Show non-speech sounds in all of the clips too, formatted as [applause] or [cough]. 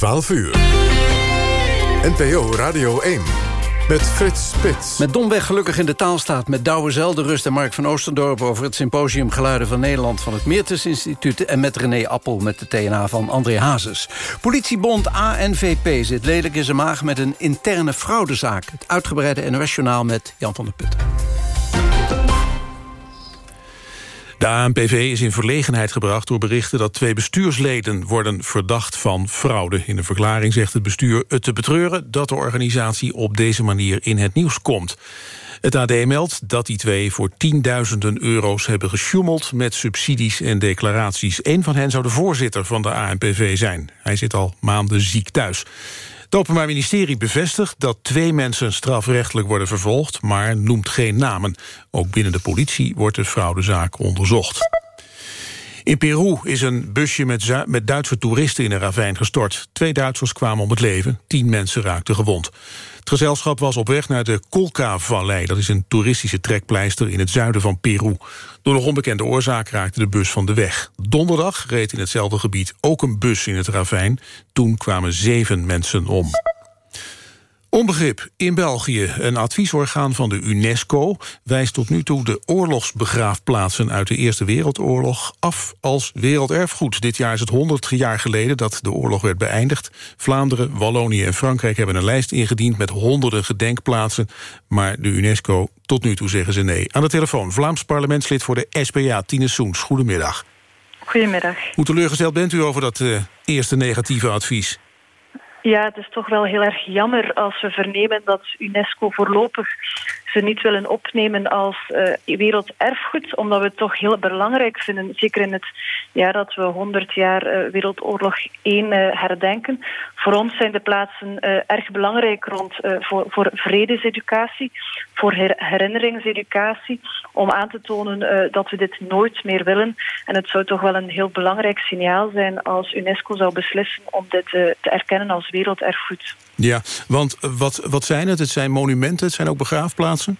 12 uur. NPO Radio 1. Met Frits Spits. Met Domweg gelukkig in de taalstaat. Met Douwe Zelderust en Mark van Oosterdorp... over het symposium Geluiden van Nederland van het Meertens Instituut... en met René Appel met de TNA van André Hazes. Politiebond ANVP zit lelijk in zijn maag... met een interne fraudezaak. Het uitgebreide NOS-journaal met Jan van der Putten. De ANPV is in verlegenheid gebracht door berichten dat twee bestuursleden worden verdacht van fraude. In een verklaring zegt het bestuur het te betreuren dat de organisatie op deze manier in het nieuws komt. Het AD meldt dat die twee voor tienduizenden euro's hebben gesjoemeld met subsidies en declaraties. Een van hen zou de voorzitter van de ANPV zijn. Hij zit al maanden ziek thuis. Het Openbaar Ministerie bevestigt dat twee mensen strafrechtelijk worden vervolgd, maar noemt geen namen. Ook binnen de politie wordt de fraudezaak onderzocht. In Peru is een busje met, met Duitse toeristen in een ravijn gestort. Twee Duitsers kwamen om het leven, tien mensen raakten gewond. Het gezelschap was op weg naar de Colca-vallei. Dat is een toeristische trekpleister in het zuiden van Peru. Door nog onbekende oorzaak raakte de bus van de weg. Donderdag reed in hetzelfde gebied ook een bus in het ravijn. Toen kwamen zeven mensen om. Onbegrip in België. Een adviesorgaan van de UNESCO wijst tot nu toe de oorlogsbegraafplaatsen uit de Eerste Wereldoorlog af als werelderfgoed. Dit jaar is het 100 jaar geleden dat de oorlog werd beëindigd. Vlaanderen, Wallonië en Frankrijk hebben een lijst ingediend met honderden gedenkplaatsen. Maar de UNESCO, tot nu toe zeggen ze nee. Aan de telefoon Vlaams parlementslid voor de SPA, Tine Soens. Goedemiddag. Goedemiddag. Hoe teleurgesteld bent u over dat uh, eerste negatieve advies? Ja, het is toch wel heel erg jammer als we vernemen dat UNESCO voorlopig ze niet willen opnemen als uh, werelderfgoed, omdat we het toch heel belangrijk vinden, zeker in het jaar dat we 100 jaar uh, Wereldoorlog 1 uh, herdenken. Voor ons zijn de plaatsen erg belangrijk rond voor, voor vredeseducatie, voor her herinneringseducatie, om aan te tonen dat we dit nooit meer willen. En het zou toch wel een heel belangrijk signaal zijn als UNESCO zou beslissen om dit te erkennen als werelderfgoed. Ja, want wat, wat zijn het? Het zijn monumenten, het zijn ook begraafplaatsen?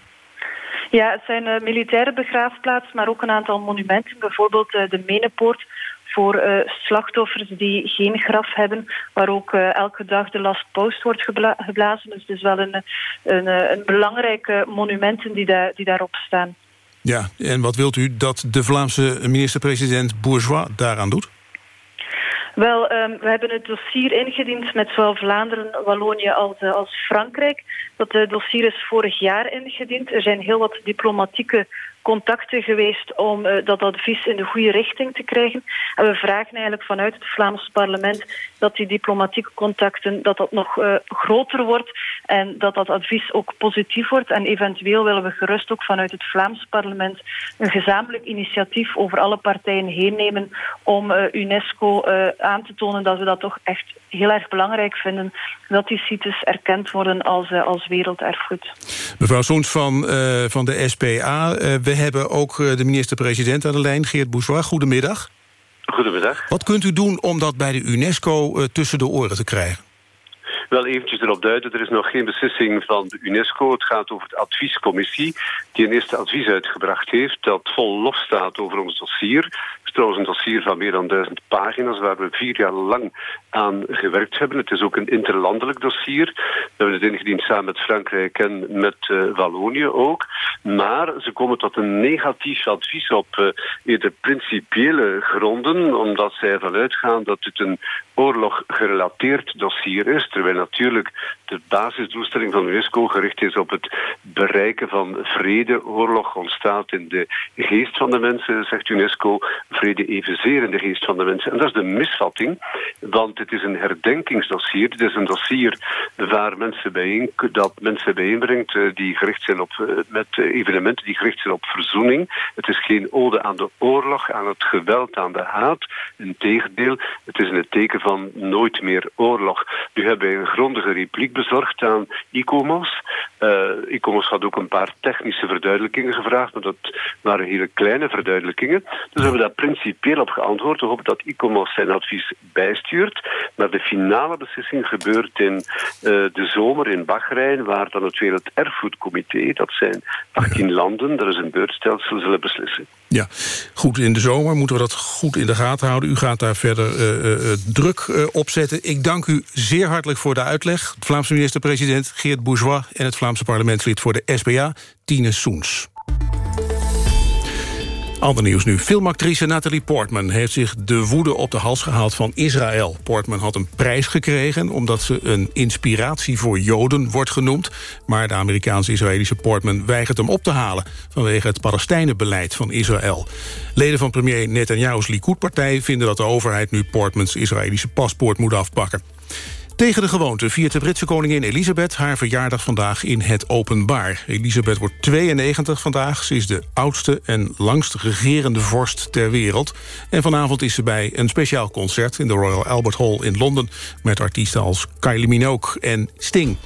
Ja, het zijn uh, militaire begraafplaatsen, maar ook een aantal monumenten. Bijvoorbeeld uh, de Menepoort voor uh, slachtoffers die geen graf hebben, waar ook elke dag de last post wordt gebla geblazen. Dus het is wel een, een, een belangrijke monumenten die, da die daarop staan. Ja, en wat wilt u dat de Vlaamse minister-president Bourgeois daaraan doet? Wel, um, we hebben het dossier ingediend met zowel Vlaanderen, Wallonië als, uh, als Frankrijk. Dat uh, dossier is vorig jaar ingediend. Er zijn heel wat diplomatieke contacten geweest om uh, dat advies in de goede richting te krijgen. En we vragen eigenlijk vanuit het Vlaams parlement dat die diplomatieke contacten dat dat nog uh, groter wordt en dat dat advies ook positief wordt. En eventueel willen we gerust ook vanuit het Vlaams parlement een gezamenlijk initiatief over alle partijen heen nemen om uh, UNESCO aan te tonen dat we dat toch echt heel erg belangrijk vinden dat die sites erkend worden als, als werelderfgoed. Mevrouw Soens van, van de SPA, we hebben ook eh, de minister-president aan de lijn, Geert Bourgeois. Goedemiddag. Goedemiddag. Wat kunt u doen om dat bij de UNESCO uh, tussen de oren te krijgen? Wel eventjes erop duiden, er is nog geen beslissing van de UNESCO. Het gaat over de adviescommissie die een eerste advies uitgebracht heeft... dat vol lof staat over ons dossier. Het is trouwens een dossier van meer dan duizend pagina's... waar we vier jaar lang aan gewerkt hebben. Het is ook een interlandelijk dossier. We hebben het ingediend samen met Frankrijk en met uh, Wallonië ook. Maar ze komen tot een negatief advies op uh, principiële gronden... omdat zij ervan uitgaan dat het een oorlog gerelateerd dossier is... terwijl natuurlijk de basisdoelstelling van UNESCO gericht is op het bereiken van vrede. Oorlog ontstaat in de geest van de mensen, zegt UNESCO. Vrede evenzeer in de geest van de mensen. En dat is de misvatting, want het is een herdenkingsdossier. Het is een dossier waar mensen bijeen, dat mensen bijeenbrengt eh, die gericht zijn op, eh, met evenementen die gericht zijn op verzoening. Het is geen ode aan de oorlog, aan het geweld, aan de haat. Integendeel, het is het teken van nooit meer oorlog. Nu hebben wij een grondige repliek bezorgd aan. Uh, ICOMOS had ook een paar technische verduidelijkingen gevraagd, maar dat waren hele kleine verduidelijkingen. Dus hebben we daar principieel op geantwoord. We hopen dat ICOMOS zijn advies bijstuurt. Maar de finale beslissing gebeurt in de zomer in Bahrein, waar dan het Wereld Erfgoedcomité, dat zijn 18 landen, er is een beurtstelsel, zullen beslissen. Ja, goed, in de zomer moeten we dat goed in de gaten houden. U gaat daar verder uh, uh, druk uh, op zetten. Ik dank u zeer hartelijk voor de uitleg. Vlaamse minister-president Geert Bourgeois... en het Vlaamse parlementslid voor de SBA, Tine Soens. Ander nieuws nu. Filmactrice Natalie Portman heeft zich de woede op de hals gehaald van Israël. Portman had een prijs gekregen omdat ze een inspiratie voor Joden wordt genoemd. Maar de Amerikaanse-Israëlische Portman weigert hem op te halen... vanwege het Palestijnenbeleid van Israël. Leden van premier Netanyahu's Likud-partij vinden dat de overheid nu Portmans Israëlische paspoort moet afpakken. Tegen de gewoonte viert de Britse koningin Elisabeth haar verjaardag vandaag in het openbaar. Elisabeth wordt 92 vandaag. Ze is de oudste en langst regerende vorst ter wereld. En vanavond is ze bij een speciaal concert in de Royal Albert Hall in Londen... met artiesten als Kylie Minogue en Sting.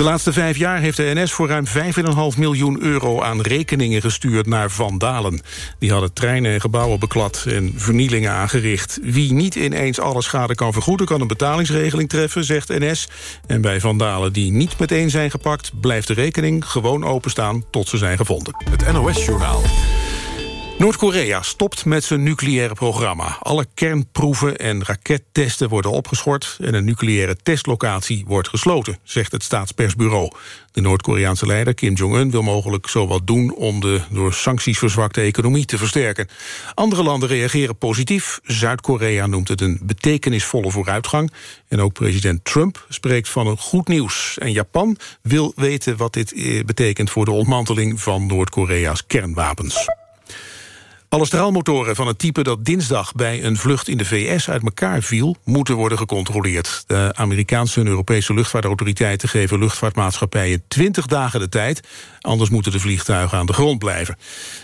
De laatste vijf jaar heeft de NS voor ruim 5,5 miljoen euro aan rekeningen gestuurd naar vandalen. Die hadden treinen en gebouwen beklad en vernielingen aangericht. Wie niet ineens alle schade kan vergoeden kan een betalingsregeling treffen, zegt NS. En bij vandalen die niet meteen zijn gepakt blijft de rekening gewoon openstaan tot ze zijn gevonden. Het NOS-journaal. Noord-Korea stopt met zijn nucleaire programma. Alle kernproeven en rakettesten worden opgeschort... en een nucleaire testlocatie wordt gesloten, zegt het staatspersbureau. De Noord-Koreaanse leider Kim Jong-un wil mogelijk zo wat doen... om de door sancties verzwakte economie te versterken. Andere landen reageren positief. Zuid-Korea noemt het een betekenisvolle vooruitgang. En ook president Trump spreekt van een goed nieuws. En Japan wil weten wat dit eh, betekent... voor de ontmanteling van Noord-Korea's kernwapens. Alle straalmotoren van het type dat dinsdag bij een vlucht in de VS uit elkaar viel, moeten worden gecontroleerd. De Amerikaanse en Europese luchtvaartautoriteiten geven luchtvaartmaatschappijen 20 dagen de tijd, anders moeten de vliegtuigen aan de grond blijven.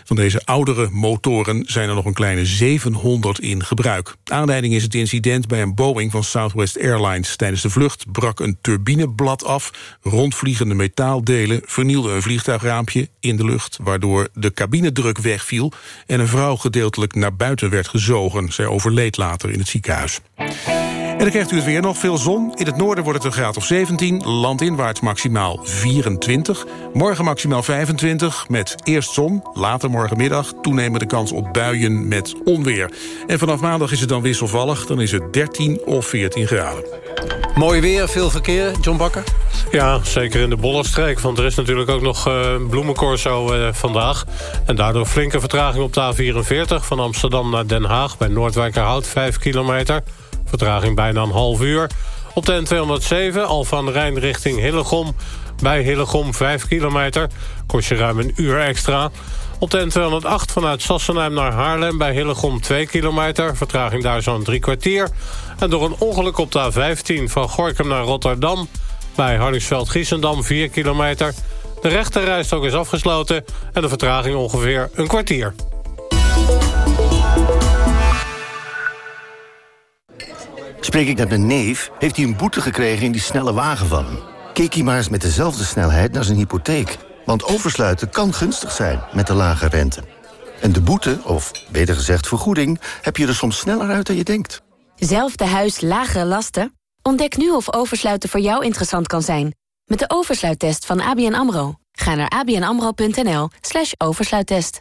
Van deze oudere motoren zijn er nog een kleine 700 in gebruik. Aanleiding is het incident bij een Boeing van Southwest Airlines. Tijdens de vlucht brak een turbineblad af, rondvliegende metaaldelen vernielden een vliegtuigraampje in de lucht, waardoor de cabinedruk wegviel en een vrouw gedeeltelijk naar buiten werd gezogen. Zij overleed later in het ziekenhuis. En dan krijgt u het weer nog veel zon. In het noorden wordt het een graad of 17. Landinwaarts maximaal 24. Morgen maximaal 25 met eerst zon. Later morgenmiddag toenemende kans op buien met onweer. En vanaf maandag is het dan wisselvallig. Dan is het 13 of 14 graden. Mooi weer, veel verkeer. John Bakker? Ja, zeker in de Bollenstreek. Want er is natuurlijk ook nog uh, bloemencorso uh, vandaag. En daardoor flinke vertraging op de A44... van Amsterdam naar Den Haag bij Noordwijkerhout, 5 kilometer... Vertraging bijna een half uur. Op de N207, al van Rijn richting Hillegom. Bij Hillegom 5 kilometer. Kost je ruim een uur extra. Op de N208 vanuit Sassenheim naar Haarlem bij Hillegom 2 kilometer. Vertraging daar zo'n drie kwartier. En door een ongeluk op de A15 van Gorkum naar Rotterdam... bij Harningsveld-Giessendam 4 kilometer. De rechterrijstok is afgesloten en de vertraging ongeveer een kwartier. Spreek ik met mijn neef, heeft hij een boete gekregen in die snelle wagen van hem. Keek hij maar eens met dezelfde snelheid naar zijn hypotheek. Want oversluiten kan gunstig zijn met de lage rente. En de boete, of beter gezegd vergoeding, heb je er soms sneller uit dan je denkt. Zelfde huis, lagere lasten? Ontdek nu of oversluiten voor jou interessant kan zijn. Met de oversluittest van ABN AMRO. Ga naar abnamro.nl slash oversluittest.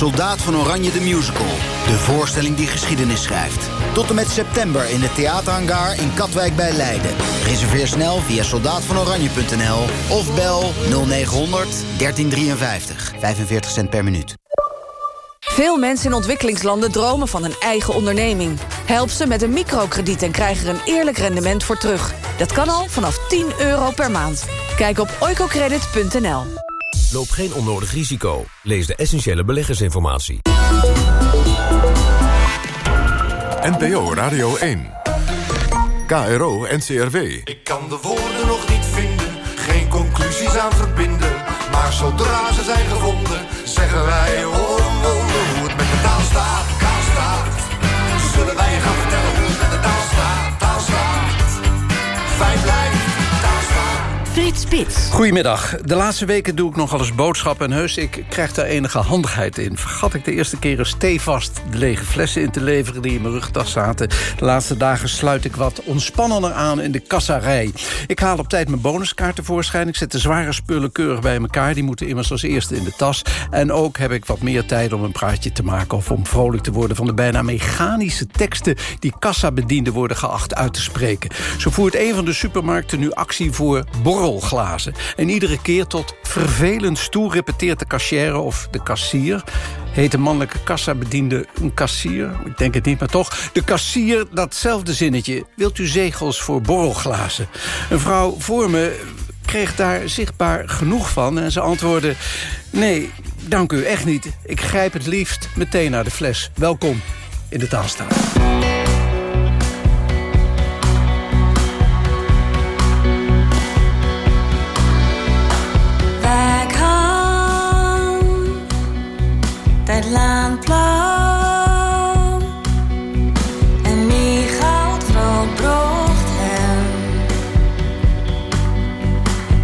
Soldaat van Oranje de Musical. De voorstelling die geschiedenis schrijft. Tot en met september in de theaterhangar in Katwijk bij Leiden. Reserveer snel via soldaatvanoranje.nl of bel 0900 1353. 45 cent per minuut. Veel mensen in ontwikkelingslanden dromen van een eigen onderneming. Help ze met een microkrediet en krijg er een eerlijk rendement voor terug. Dat kan al vanaf 10 euro per maand. Kijk op oicocredit.nl. Loop geen onnodig risico. Lees de essentiële beleggersinformatie. NPO Radio 1. KRO NCRW. Ik kan de woorden nog niet vinden eenzaam verbinden. Maar zodra ze zijn gevonden, zeggen wij omwonden Goedemiddag. De laatste weken doe ik nog eens boodschappen en heus, ik krijg daar enige handigheid in. Vergat ik de eerste keer een stevast de lege flessen in te leveren... die in mijn rugtas zaten. De laatste dagen sluit ik wat ontspannender aan in de kassarij. Ik haal op tijd mijn bonuskaart tevoorschijn. Ik zet de zware spullen keurig bij elkaar. Die moeten immers als eerste in de tas. En ook heb ik wat meer tijd om een praatje te maken... of om vrolijk te worden van de bijna mechanische teksten... die kassabedienden worden geacht uit te spreken. Zo voert een van de supermarkten nu actie voor En iedere keer tot vervelend stoer repeteert de cashier of de kassier... heet de mannelijke kassabediende een kassier? Ik denk het niet, maar toch. De kassier, datzelfde zinnetje. Wilt u zegels voor borrelglazen? Een vrouw voor me kreeg daar zichtbaar genoeg van... en ze antwoordde... nee, dank u, echt niet. Ik grijp het liefst meteen naar de fles. Welkom in de taalstaat. Land blauw en die goudvrouw brocht hem.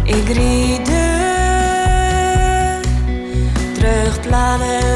Ik riede terug platteland,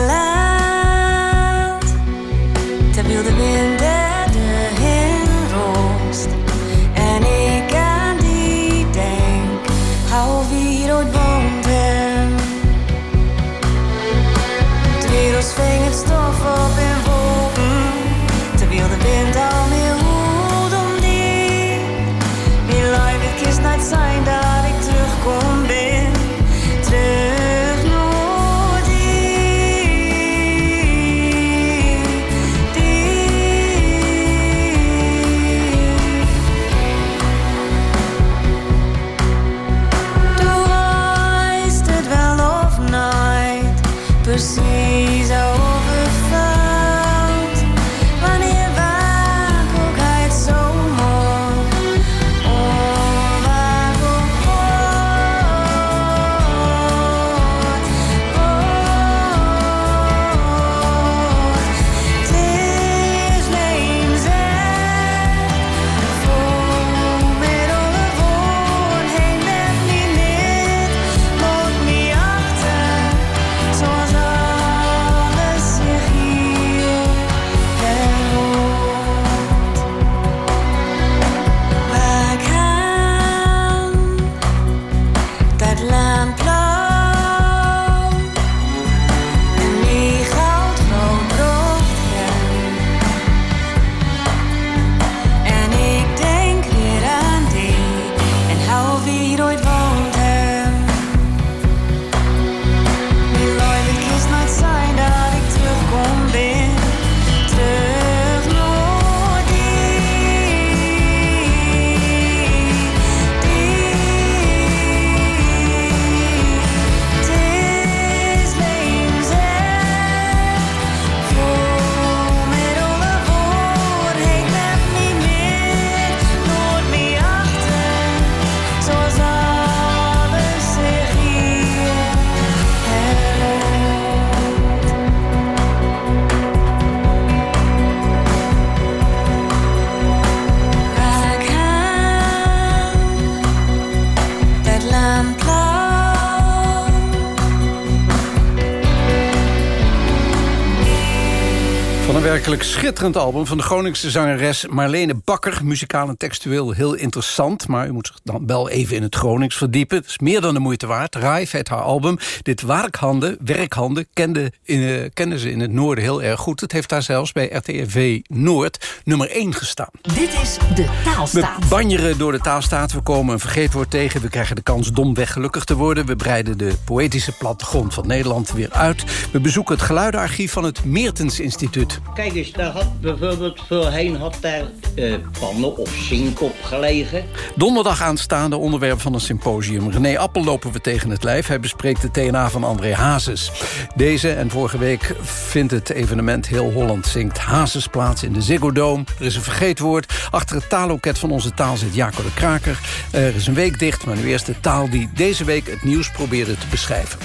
schitterend album van de Groningse zangeres Marlene Bakker. Muzikaal en textueel heel interessant, maar u moet zich dan wel even in het Gronings verdiepen. Het is meer dan de moeite waard. Raif heet haar album. Dit werkhanden, werkhanden, kende, in, eh, kenden ze in het noorden heel erg goed. Het heeft daar zelfs bij RTRV Noord nummer 1 gestaan. Dit is de taalstaat. We banjeren door de taalstaat, we komen een vergeetwoord tegen... we krijgen de kans domweg gelukkig te worden... we breiden de poëtische plattegrond van Nederland weer uit... we bezoeken het geluidenarchief van het Meertens Instituut. kijk eens, daar had bijvoorbeeld voorheen had daar eh, pannen of zink op gelegen. Donderdag aanstaande onderwerp van een symposium. René Appel lopen we tegen het lijf. Hij bespreekt de TNA van André Hazes. Deze en vorige week vindt het evenement Heel Holland zingt Hazes plaats in de Ziggo Dome. Er is een vergeetwoord. Achter het taalloket van onze taal zit Jaco de Kraker. Er is een week dicht, maar nu eerst de taal die deze week het nieuws probeerde te beschrijven.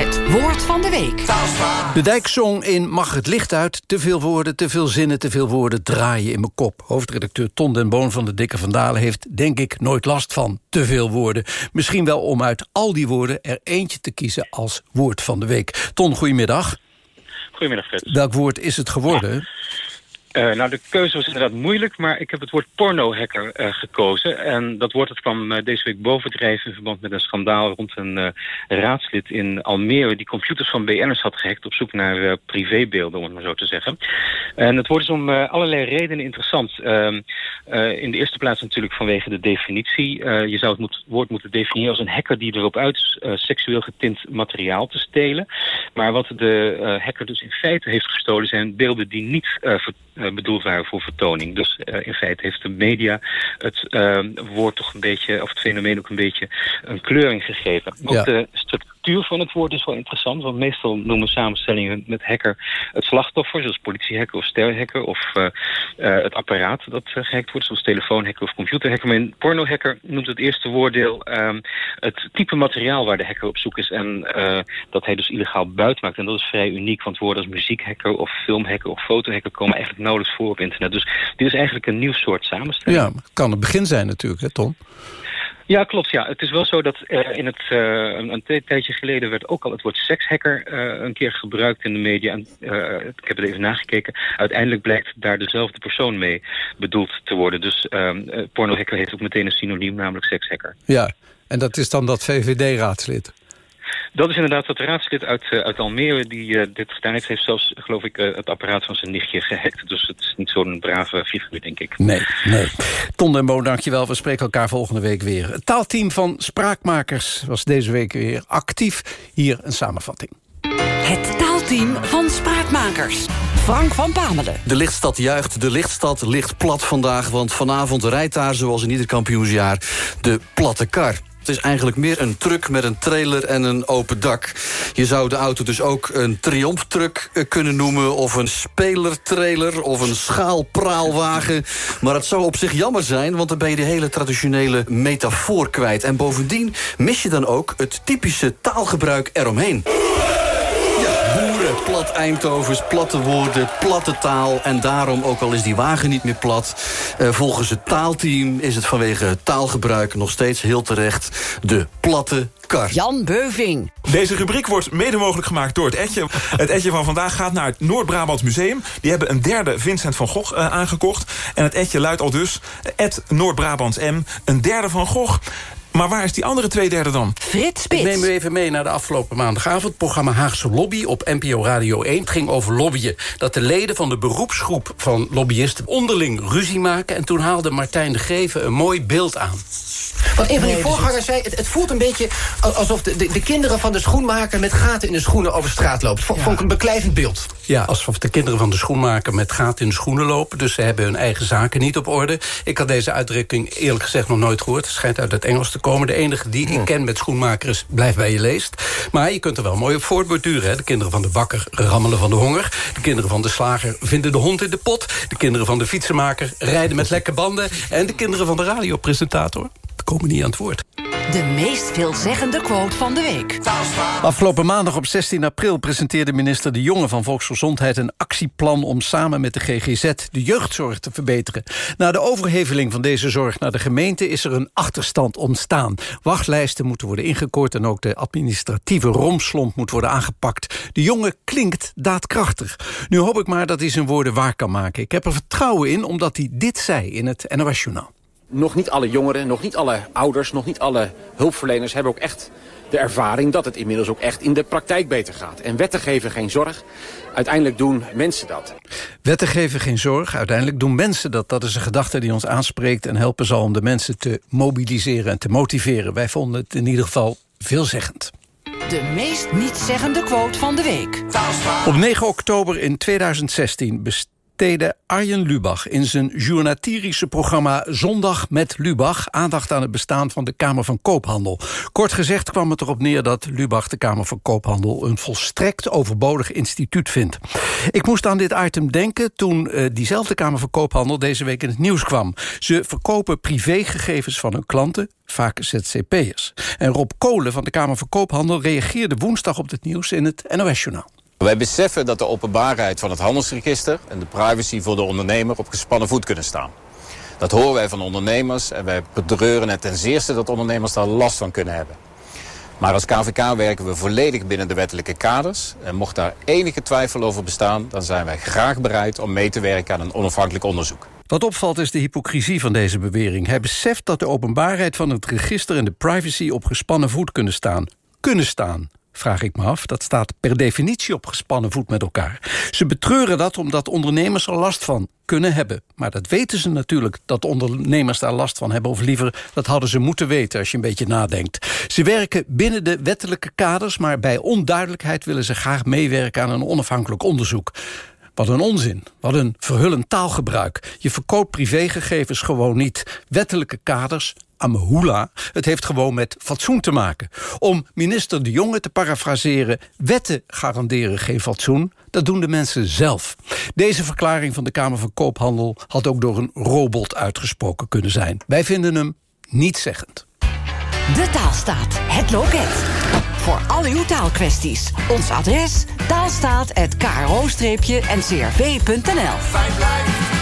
Het woord van de week. De dijkzong in Mag het licht uit? Te veel woorden, te veel zinnen, te veel woorden draaien in mijn kop. Hoofdredacteur Ton den Boon van de Dikke Vandalen heeft, denk ik, nooit last van te veel woorden. Misschien wel om uit al die woorden er eentje te kiezen als woord van de week. Ton, goedemiddag. Goedemiddag, Fred. Welk woord is het geworden? Uh, nou, de keuze was inderdaad moeilijk, maar ik heb het woord pornohacker uh, gekozen. En dat woord dat kwam uh, deze week bovendrijven in verband met een schandaal rond een raadslid in Almere... die computers van BN'ers had gehackt op zoek naar privébeelden, om het maar zo te zeggen. En het woord is om allerlei redenen interessant. Ehm, in de eerste plaats natuurlijk vanwege de definitie. je zou het moet, woord moeten definiëren als een hacker die erop uit is... seksueel getint materiaal te stelen. Maar wat de hacker dus in feite heeft gestolen zijn beelden die niet uh, bedoeld waren voor vertoning. Dus uh, in feite heeft de media het uh, woord toch een beetje, of het fenomeen ook een beetje een kleuring gegeven. Ook ja. de structuur van het woord is wel interessant, want meestal noemen samenstellingen met hacker het slachtoffer, zoals politiehacker of sterhacker, of het apparaat dat gehackt wordt, zoals telefoonhacker of computerhacker. Maar een pornohacker noemt het eerste woorddeel ehm, het type materiaal waar de hacker op zoek is en dat hij dus illegaal buit maakt. En dat is vrij uniek, want woorden als muziekhacker of filmhacker of fotohacker komen eigenlijk nauwelijks voor op internet. Dus dit is eigenlijk een nieuw soort samenstelling. Ja, kan het begin zijn natuurlijk, hè Tom? Ja, klopt. Ja. Het is wel zo dat uh, in het, uh, een, tijdje geleden werd ook al het woord sekshacker uh, een keer gebruikt in de media. En, ik heb het even nagekeken. Uiteindelijk blijkt daar dezelfde persoon mee bedoeld te worden. Dus pornohacker heeft ook meteen een synoniem, namelijk sekshacker. Ja, en dat is dan dat VVD-raadslid? Dat is inderdaad dat raadslid uit, uh, uit Almere die uh, dit gedaan heeft. heeft zelfs, geloof ik, uh, het apparaat van zijn nichtje gehackt. Dus het is niet zo'n brave figuur, denk ik. Nee, nee. Ton en Bo, dankjewel. We spreken elkaar volgende week weer. Het taalteam van Spraakmakers was deze week weer actief. Hier een samenvatting. Het taalteam van Spraakmakers. Frank van Pamelen. De lichtstad juicht, de lichtstad ligt plat vandaag... want vanavond rijdt daar, zoals in ieder kampioensjaar, de platte kar. Is eigenlijk meer een truck met een trailer en een open dak. Je zou de auto dus ook een triomftruck eh, kunnen noemen... of een spelertrailer of een schaalpraalwagen. Maar het zou op zich jammer zijn... want dan ben je de hele traditionele metafoor kwijt. En bovendien mis je dan ook het typische taalgebruik eromheen plat Eindhovens, platte woorden, platte taal. En daarom, ook al is die wagen niet meer plat... Uh, volgens het taalteam is het vanwege taalgebruik nog steeds heel terecht... de platte kar. Jan Beuving. Deze rubriek wordt mede mogelijk gemaakt door het Etje. Het Etje van vandaag gaat naar het Noord-Brabant Museum. Die hebben een derde Vincent van Gogh uh, aangekocht. En het Etje luidt al dus, het Noord-Brabants M, een derde van Gogh. Maar waar is die andere twee derde dan? Frits Spits. Ik neem u even mee naar de afgelopen maandagavond. programma Haagse Lobby op NPO Radio 1. Het ging over lobbyen. Dat de leden van de beroepsgroep van lobbyisten onderling ruzie maken. En toen haalde Martijn de Greven een mooi beeld aan. Want een van die voorgangers zei, het, het, voelt een beetje alsof de, de, de, kinderen van de schoenmaker met gaten in de schoenen over straat lopen. Vond, ja. vond ik een beklijvend beeld. Ja, alsof de kinderen van de schoenmaker met gaten in de schoenen lopen. Dus ze hebben hun eigen zaken niet op orde. Ik had deze uitdrukking eerlijk gezegd nog nooit gehoord. Het schijnt uit het Engels te komen. De enige die ik ken met schoenmaker is blijf bij je leest. Maar je kunt er wel mooi op voortborduren. Hè? De kinderen van de bakker rammelen van de honger. De kinderen van de slager vinden de hond in de pot. De kinderen van de fietsenmaker rijden met lekke banden. En de kinderen van de radiopresentator komen niet aan het woord. De meest veelzeggende quote van de week. Afgelopen maandag op 16 april presenteerde minister De Jonge van Volksgezondheid... een actieplan om samen met de GGZ de jeugdzorg te verbeteren. Na de overheveling van deze zorg naar de gemeente... is er een achterstand ontstaan. Wachtlijsten moeten worden ingekort... en ook de administratieve romslomp moet worden aangepakt. De Jonge klinkt daadkrachtig. Nu hoop ik maar dat hij zijn woorden waar kan maken. Ik heb er vertrouwen in, omdat hij dit zei in het NOS Journaal nog niet alle jongeren, nog niet alle ouders, nog niet alle hulpverleners hebben ook echt de ervaring dat het inmiddels ook echt in de praktijk beter gaat. En wetten geven geen zorg. Uiteindelijk doen mensen dat. Wetten geven geen zorg. Uiteindelijk doen mensen dat. Dat is een gedachte die ons aanspreekt en helpen zal om de mensen te mobiliseren en te motiveren. Wij vonden het in ieder geval veelzeggend. de meest nietszeggende quote van de week. Op 9 oktober in 2016 besteedde Arjen Lubach... in zijn journatirische programma Zondag met Lubach... aandacht aan het bestaan van de Kamer van Koophandel. Kort gezegd kwam het erop neer dat Lubach de Kamer van Koophandel... een volstrekt overbodig instituut vindt. Ik moest aan dit item denken toen uh, diezelfde Kamer van Koophandel... deze week in het nieuws kwam. Ze verkopen privégegevens van hun klanten vaak ZZP'ers. En Rob Kolen van de Kamer van Koophandel reageerde woensdag op het nieuws in het NOS-journaal. Wij beseffen dat de openbaarheid van het handelsregister en de privacy voor de ondernemer op gespannen voet kunnen staan. Dat horen wij van ondernemers en wij betreuren het ten zeerste dat ondernemers daar last van kunnen hebben. Maar als KVK werken we volledig binnen de wettelijke kaders. En mocht daar enige twijfel over bestaan, dan zijn wij graag bereid om mee te werken aan een onafhankelijk onderzoek. Wat opvalt is de hypocrisie van deze bewering. Hij beseft dat de openbaarheid van het register en de privacy op gespannen voet kunnen staan. Kunnen staan vraag ik me af. Dat staat per definitie op gespannen voet met elkaar. Ze betreuren dat omdat ondernemers er last van kunnen hebben. Maar dat weten ze natuurlijk, dat ondernemers daar last van hebben. Of liever, dat hadden ze moeten weten als je een beetje nadenkt. Ze werken binnen de wettelijke kaders... maar bij onduidelijkheid willen ze graag meewerken aan een onafhankelijk onderzoek. Wat een onzin. Wat een verhullend taalgebruik. Je verkoopt privégegevens gewoon niet. Wettelijke kaders, amhula. Het heeft gewoon met fatsoen te maken. Om minister De Jonge te parafraseren... wetten garanderen geen fatsoen, dat doen de mensen zelf. Deze verklaring van de Kamer van Koophandel... had ook door een robot uitgesproken kunnen zijn. Wij vinden hem niet zeggend. De Taalstaat, het loket. Voor al uw taalkwesties. Ons adres taalstaat.kro-ncrv.nl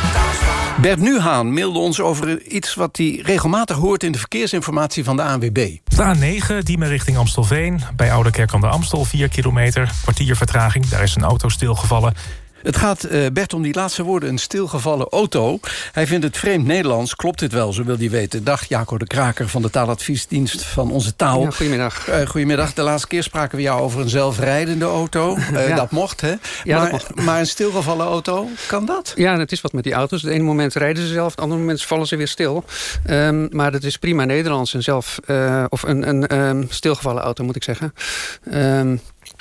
Bert Nuhaan mailde ons over iets wat hij regelmatig hoort... in de verkeersinformatie van de ANWB. De A9, Diemen richting Amstelveen. Bij Ouderkerk aan de Amstel, 4 kilometer. Kwartier vertraging, daar is een auto stilgevallen. Het gaat uh, Bert om die laatste woorden, een stilgevallen auto. Hij vindt het vreemd Nederlands, klopt dit wel, zo wil hij weten. Dag Jaco de Kraker van de taaladviesdienst van Onze Taal. Ja, goedemiddag. Uh, goedemiddag, de laatste keer spraken we jou over een zelfrijdende auto. Uh, [laughs] ja. Dat mocht, hè? Ja, maar, dat mocht. maar een stilgevallen auto, kan dat? Ja, het is wat met die auto's. Het ene moment rijden ze zelf, het andere moment vallen ze weer stil. Um, maar het is prima Nederlands, een zelf, of een, een um, stilgevallen auto, moet ik zeggen. Um,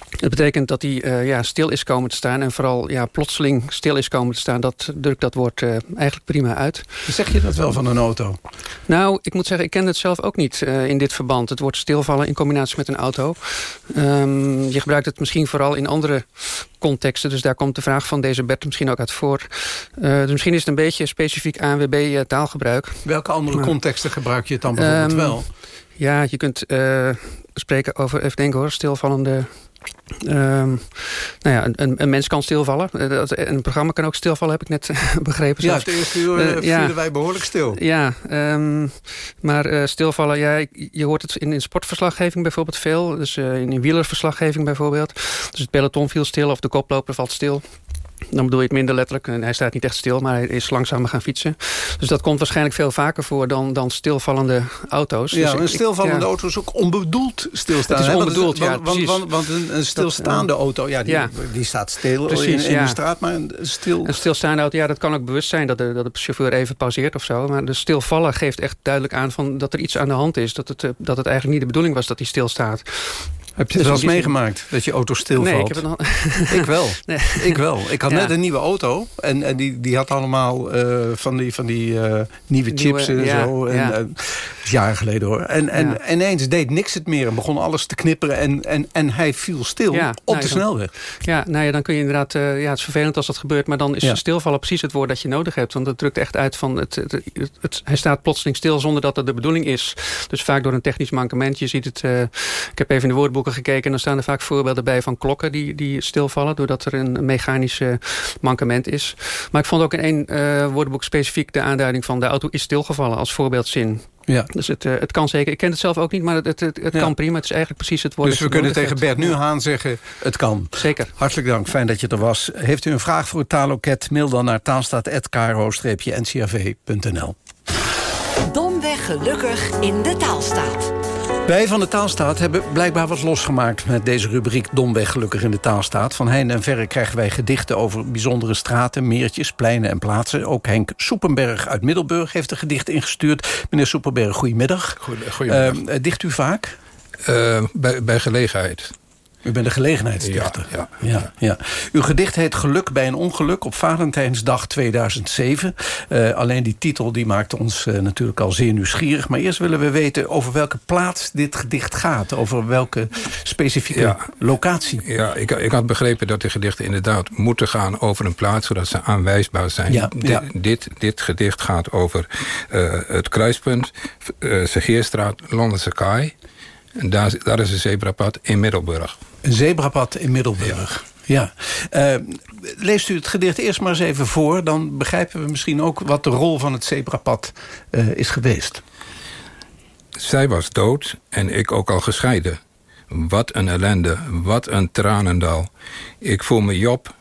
Het betekent dat hij uh, ja, stil is komen te staan. En vooral ja, plotseling stil is komen te staan. Dat drukt dat woord uh, eigenlijk prima uit. Zeg je dat wel van een auto? Nou, ik moet zeggen, ik ken het zelf ook niet uh, in dit verband. Het woord stilvallen in combinatie met een auto. Um, je gebruikt het misschien vooral in andere contexten. Dus daar komt de vraag van deze Bert misschien ook uit voor. dus misschien is het een beetje specifiek ANWB taalgebruik. Welke andere maar, contexten gebruik je het dan bijvoorbeeld um, wel? Ja, je kunt spreken over, even denken hoor, stilvallende Um, nou ja, een, een, mens kan stilvallen. Een programma kan ook stilvallen, heb ik net [laughs] begrepen. Ja, het eerste uur uh, ja. wij behoorlijk stil. Ja, um, maar uh, stilvallen, ja, je hoort het in, in sportverslaggeving bijvoorbeeld veel. Dus uh, in, in wielerverslaggeving bijvoorbeeld. Dus het peloton viel stil of de koploper valt stil. Dan bedoel je het minder letterlijk. Hij staat niet echt stil, maar hij is langzamer gaan fietsen. Dus dat komt waarschijnlijk veel vaker voor dan, dan stilvallende auto's. Ja, dus een stilvallende ja. auto is ook onbedoeld stilstaan. Het is onbedoeld, want, ja, want, want, want, een, een stilstaande dat, auto, ja die, ja. die staat stil precies, in, in de straat. Maar een, stil... een stilstaande auto, ja, dat kan ook bewust zijn dat de, dat de chauffeur even pauzeert of zo. Maar de stilvallen geeft echt duidelijk aan van dat er iets aan de hand is. Dat het, dat het eigenlijk niet de bedoeling was dat hij stilstaat. Heb je het wel eens meegemaakt, dat je auto stilvalt? Nee, ik heb het [laughs] ik wel. [laughs] Nee. Ik wel. Ik had ja. net een nieuwe auto. En, en die, die had allemaal uh, van die, van die uh, nieuwe chips nieuwe, en ja, zo. En, ja. uh, jaren geleden hoor. En, en ineens deed niks het meer. En begon alles te knipperen. En, en, en hij viel stil op nou, de snelweg. Ja, nou ja, dan kun je inderdaad... ja, het is vervelend als dat gebeurt. Maar dan is stilvallen precies het woord dat je nodig hebt. Want het drukt echt uit van... Het, het, het, het, hij staat plotseling stil zonder dat dat de bedoeling is. Dus vaak door een technisch mankement. Je ziet het... ik heb even in de gekeken. En dan staan er vaak voorbeelden bij van klokken die, die stilvallen. Doordat er een mechanisch mankement is. Maar ik vond ook in één uh, woordenboek specifiek de aanduiding van... de auto is stilgevallen als voorbeeldzin. Ja. Dus het, uh, het kan zeker. Ik ken het zelf ook niet, maar het, het, het, het ja. kan prima. Het is eigenlijk precies het woord. Dus we kunnen tegen Bert nu Haan zeggen, het kan. Zeker. Hartelijk dank, fijn dat je er was. Heeft u een vraag voor het taalloket? Mail dan naar taalstaat.kro-ncrv.nl Domweg gelukkig in de taalstaat. Wij van de Taalstaat hebben blijkbaar wat losgemaakt... met deze rubriek Domweg gelukkig in de Taalstaat. Van heinde en verre krijgen wij gedichten over bijzondere straten... meertjes, pleinen en plaatsen. Ook Henk Soepenberg uit Middelburg heeft een gedicht ingestuurd. Meneer Soepenberg, goedemiddag. Goedemiddag. Uh, dicht u vaak? Uh, bij, bij gelegenheid. U bent de gelegenheidsdichter. Ja, ja. ja, Uw gedicht heet Geluk bij een ongeluk op Valentijnsdag 2007. Uh, alleen die titel die maakt ons uh, natuurlijk al zeer nieuwsgierig. Maar eerst willen we weten over welke plaats dit gedicht gaat. Over welke specifieke ja. locatie. Ja, ik, ik had begrepen dat die gedichten inderdaad moeten gaan over een plaats... zodat ze aanwijsbaar zijn. Ja, dit, dit, dit, gedicht gaat over uh, het kruispunt... Uh, Segeerstraat, Londense Kaai... En daar, daar is een zebrapad in Middelburg. Een zebrapad in Middelburg. Ja. ja. Uh, leest u het gedicht eerst maar eens even voor. Dan begrijpen we misschien ook wat de rol van het zebrapad uh, is geweest. Zij was dood en ik ook al gescheiden. Wat een ellende, wat een tranendal. Ik voel me Job,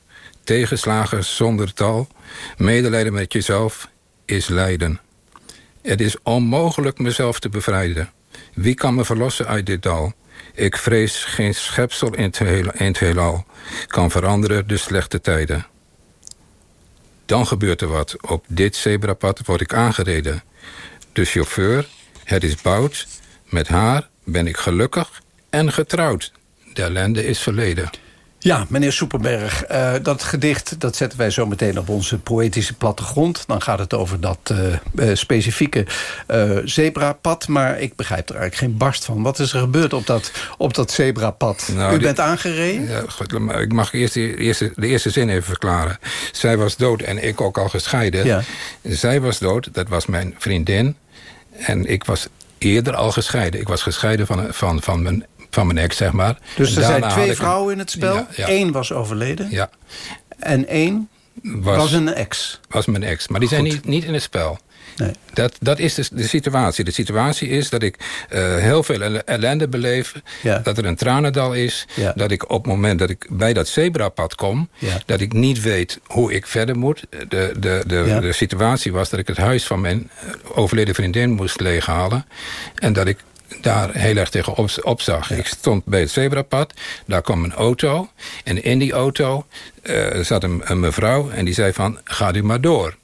tegenslagen zonder tal. Medelijden met jezelf is lijden. Het is onmogelijk mezelf te bevrijden. Wie kan me verlossen uit dit dal? Ik vrees geen schepsel in het, heelal kan veranderen de slechte tijden. Dan gebeurt er wat. Op dit zebrapad word ik aangereden. De chauffeur, het is Bout. Met haar ben ik gelukkig en getrouwd. De ellende is verleden. Ja, meneer Soeperberg, uh, dat gedicht dat zetten wij zo meteen op onze poëtische plattegrond. Dan gaat het over dat uh, uh, specifieke zebrapad. Maar ik begrijp er eigenlijk geen barst van. Wat is er gebeurd op dat, op dat zebrapad? Nou, U bent aangereden? Ja, goed, ik mag eerst de eerste, de eerste zin even verklaren. Zij was dood en ik ook al gescheiden. Ja. Zij was dood, dat was mijn vriendin. En ik was eerder al gescheiden. Ik was gescheiden van, van, van mijn van mijn ex, zeg maar. Dus er zijn twee vrouwen in het spel. Ja, ja. Eén was overleden. Ja. En één was, was een ex. Was mijn ex. Maar die Goed. zijn niet, niet in het spel. Nee. Dat, dat is de, de situatie. De situatie is dat ik uh, heel veel ellende beleef. Ja. Dat er een tranendal is. Ja. Dat ik op het moment dat ik bij dat zebrapad kom... Ja. dat ik niet weet hoe ik verder moet. De, de, de, de situatie was dat ik het huis van mijn overleden vriendin moest leeghalen. En dat ik daar heel erg tegen op, opzag. Ja. Ik stond bij het zebrapad, daar kwam een auto. En in die auto uh, zat een, een, mevrouw en die zei van, ga u maar door.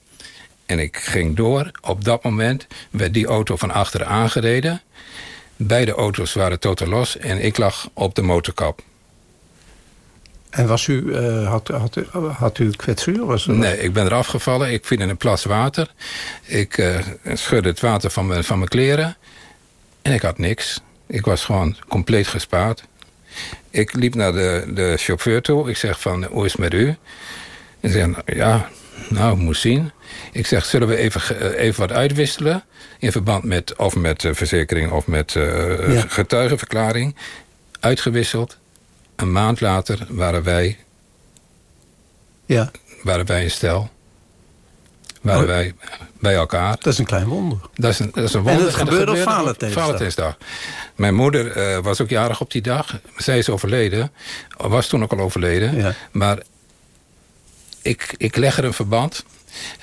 En ik ging door. Op dat moment werd die auto van achteren aangereden. Beide auto's waren totaal los en ik lag op de motorkap. En was u, uh, had, had, had u kwetsuur? Was er nee, ik ben eraf gevallen. Ik viel in een plas water. Ik uh, schudde het water van mijn, van mijn kleren. En ik had niks. Ik was gewoon compleet gespaard. Ik liep naar de, de chauffeur toe. Ik zeg van, hoe is het met u? En ze zeggen, ja, nou, moet zien. Ik zeg, zullen we even, even wat uitwisselen? In verband met, of met uh, verzekering of met uh, ja. getuigenverklaring. Uitgewisseld. Een maand later waren wij... Ja. Waren wij een stel waren wij bij elkaar. Dat is een klein wonder. Dat is een, dat is een wonder. En dat gebeurde op Valentijnsdag. Valentijnsdag. Mijn moeder uh, was ook jarig op die dag. Zij is overleden. Was toen ook al overleden. Ja. Maar ik, ik leg er een verband.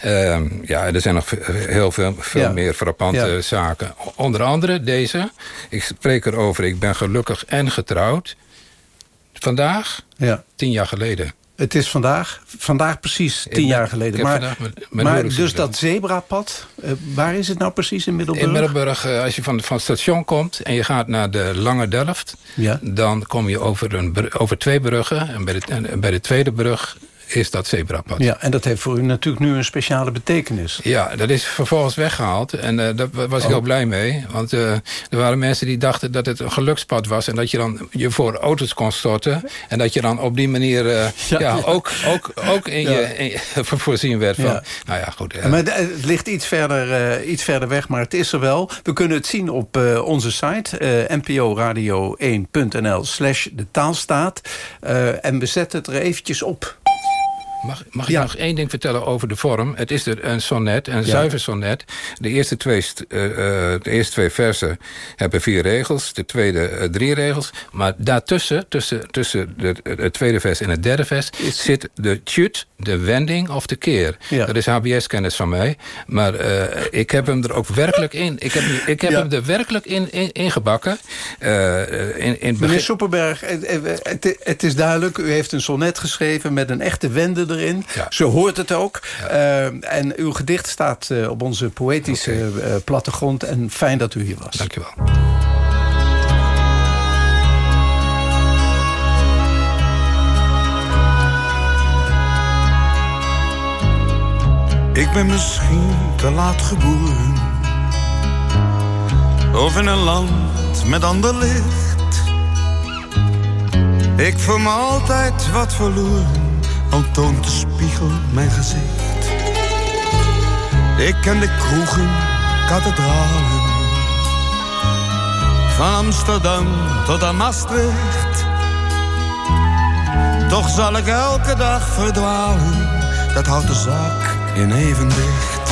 Uh, ja, er zijn nog heel veel, veel ja. meer frappante Ja. zaken. Onder andere deze. Ik spreek erover, ik ben gelukkig en getrouwd. Vandaag, Ja. tien jaar geleden. Het is vandaag, vandaag precies tien jaar geleden. Maar, dus gedaan. dat zebrapad, eh, waar is het nou precies in Middelburg? In Middelburg, eh, als je van, van het station komt en je gaat naar de Lange Delft... Ja. dan kom je over, een, over twee bruggen. En bij de, en bij de tweede brug is dat zebrapad. Ja, en dat heeft voor u natuurlijk nu een speciale betekenis. Ja, dat is vervolgens weggehaald. En eh, daar was ik Oh. heel blij mee. Want eh, er waren mensen die dachten dat het een gelukspad was... en dat je dan je voor auto's kon storten. En dat je dan op die manier eh, ja, Ja. Ook, ook, ook in Ja. je, in je [laughs] voorzien werd van... Ja. Nou ja, goed. Maar het ligt iets verder, iets verder weg, maar het is er wel. We kunnen het zien op onze site, eh nporadio1.nl slash de taalstaat. En we zetten het er eventjes op. Mag, mag Ja. ik nog één ding vertellen over de vorm? Het is er een sonnet, een Ja. zuiver sonnet. De eerste, twee, eh, eh, de eerste twee versen hebben vier regels. De tweede eh, drie regels. Maar daartussen, tussen, tussen de, het tweede vers en het derde vers... zit de tjut, de wending of de keer. Ja. Dat is HBS-kennis van mij. Maar ik heb hem er ook werkelijk in. Ik heb, ik heb hem er werkelijk in, in, ingebakken. Eh, in, in Meneer Soeperberg, het, het- het is duidelijk. U heeft een sonnet geschreven met een echte wende ze erin. Ze hoort het ook. Eh, en uw gedicht staat eh, op onze poëtische eh, plattegrond. En fijn dat u hier was. Dank je wel. Ik ben misschien te laat geboren. Of in een land met ander licht. Ik voel me altijd wat verloren al toont de spiegel mijn gezicht. Ik ken de kroegen, kathedralen. Van Amsterdam tot aan Maastricht. Toch zal ik elke dag verdwalen, dat houdt de zaak in evenwicht.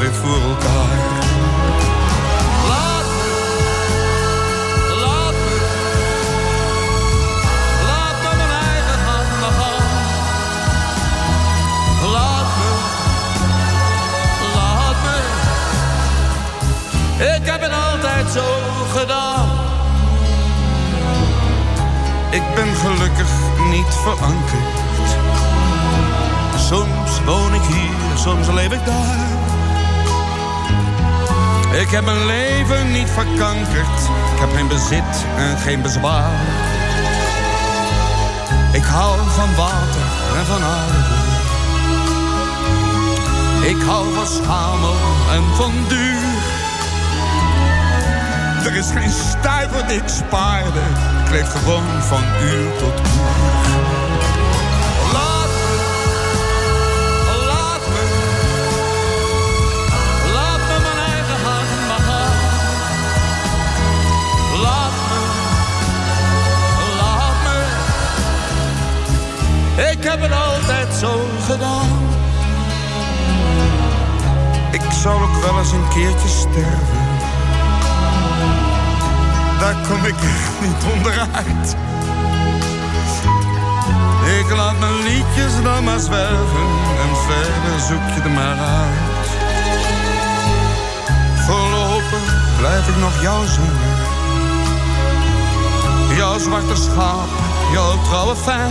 weer voor elkaar. Laat me, laat me, laat me mijn eigen maar gaan. Laat me, laat me. Ik heb het altijd zo gedaan. Ik ben gelukkig niet verankerd. Soms woon ik hier, soms leef ik daar. Ik heb mijn leven niet verkankerd. Ik heb geen bezit en geen bezwaar. Ik hou van water en van aarde. Ik hou van schamel en van duur. Er is geen stuiver ik spaarde. Ik leef gewoon van uur tot uur. Ik heb het altijd zo gedaan. Ik zal ook wel eens een keertje sterven. Daar kom ik echt [laughs] niet onderuit. Ik laat mijn liedjes dan maar zwerven en verder zoek je er maar uit. Voorlopig blijf ik nog jou zingen. Jouw zwarte schaap, jouw trouwe fan.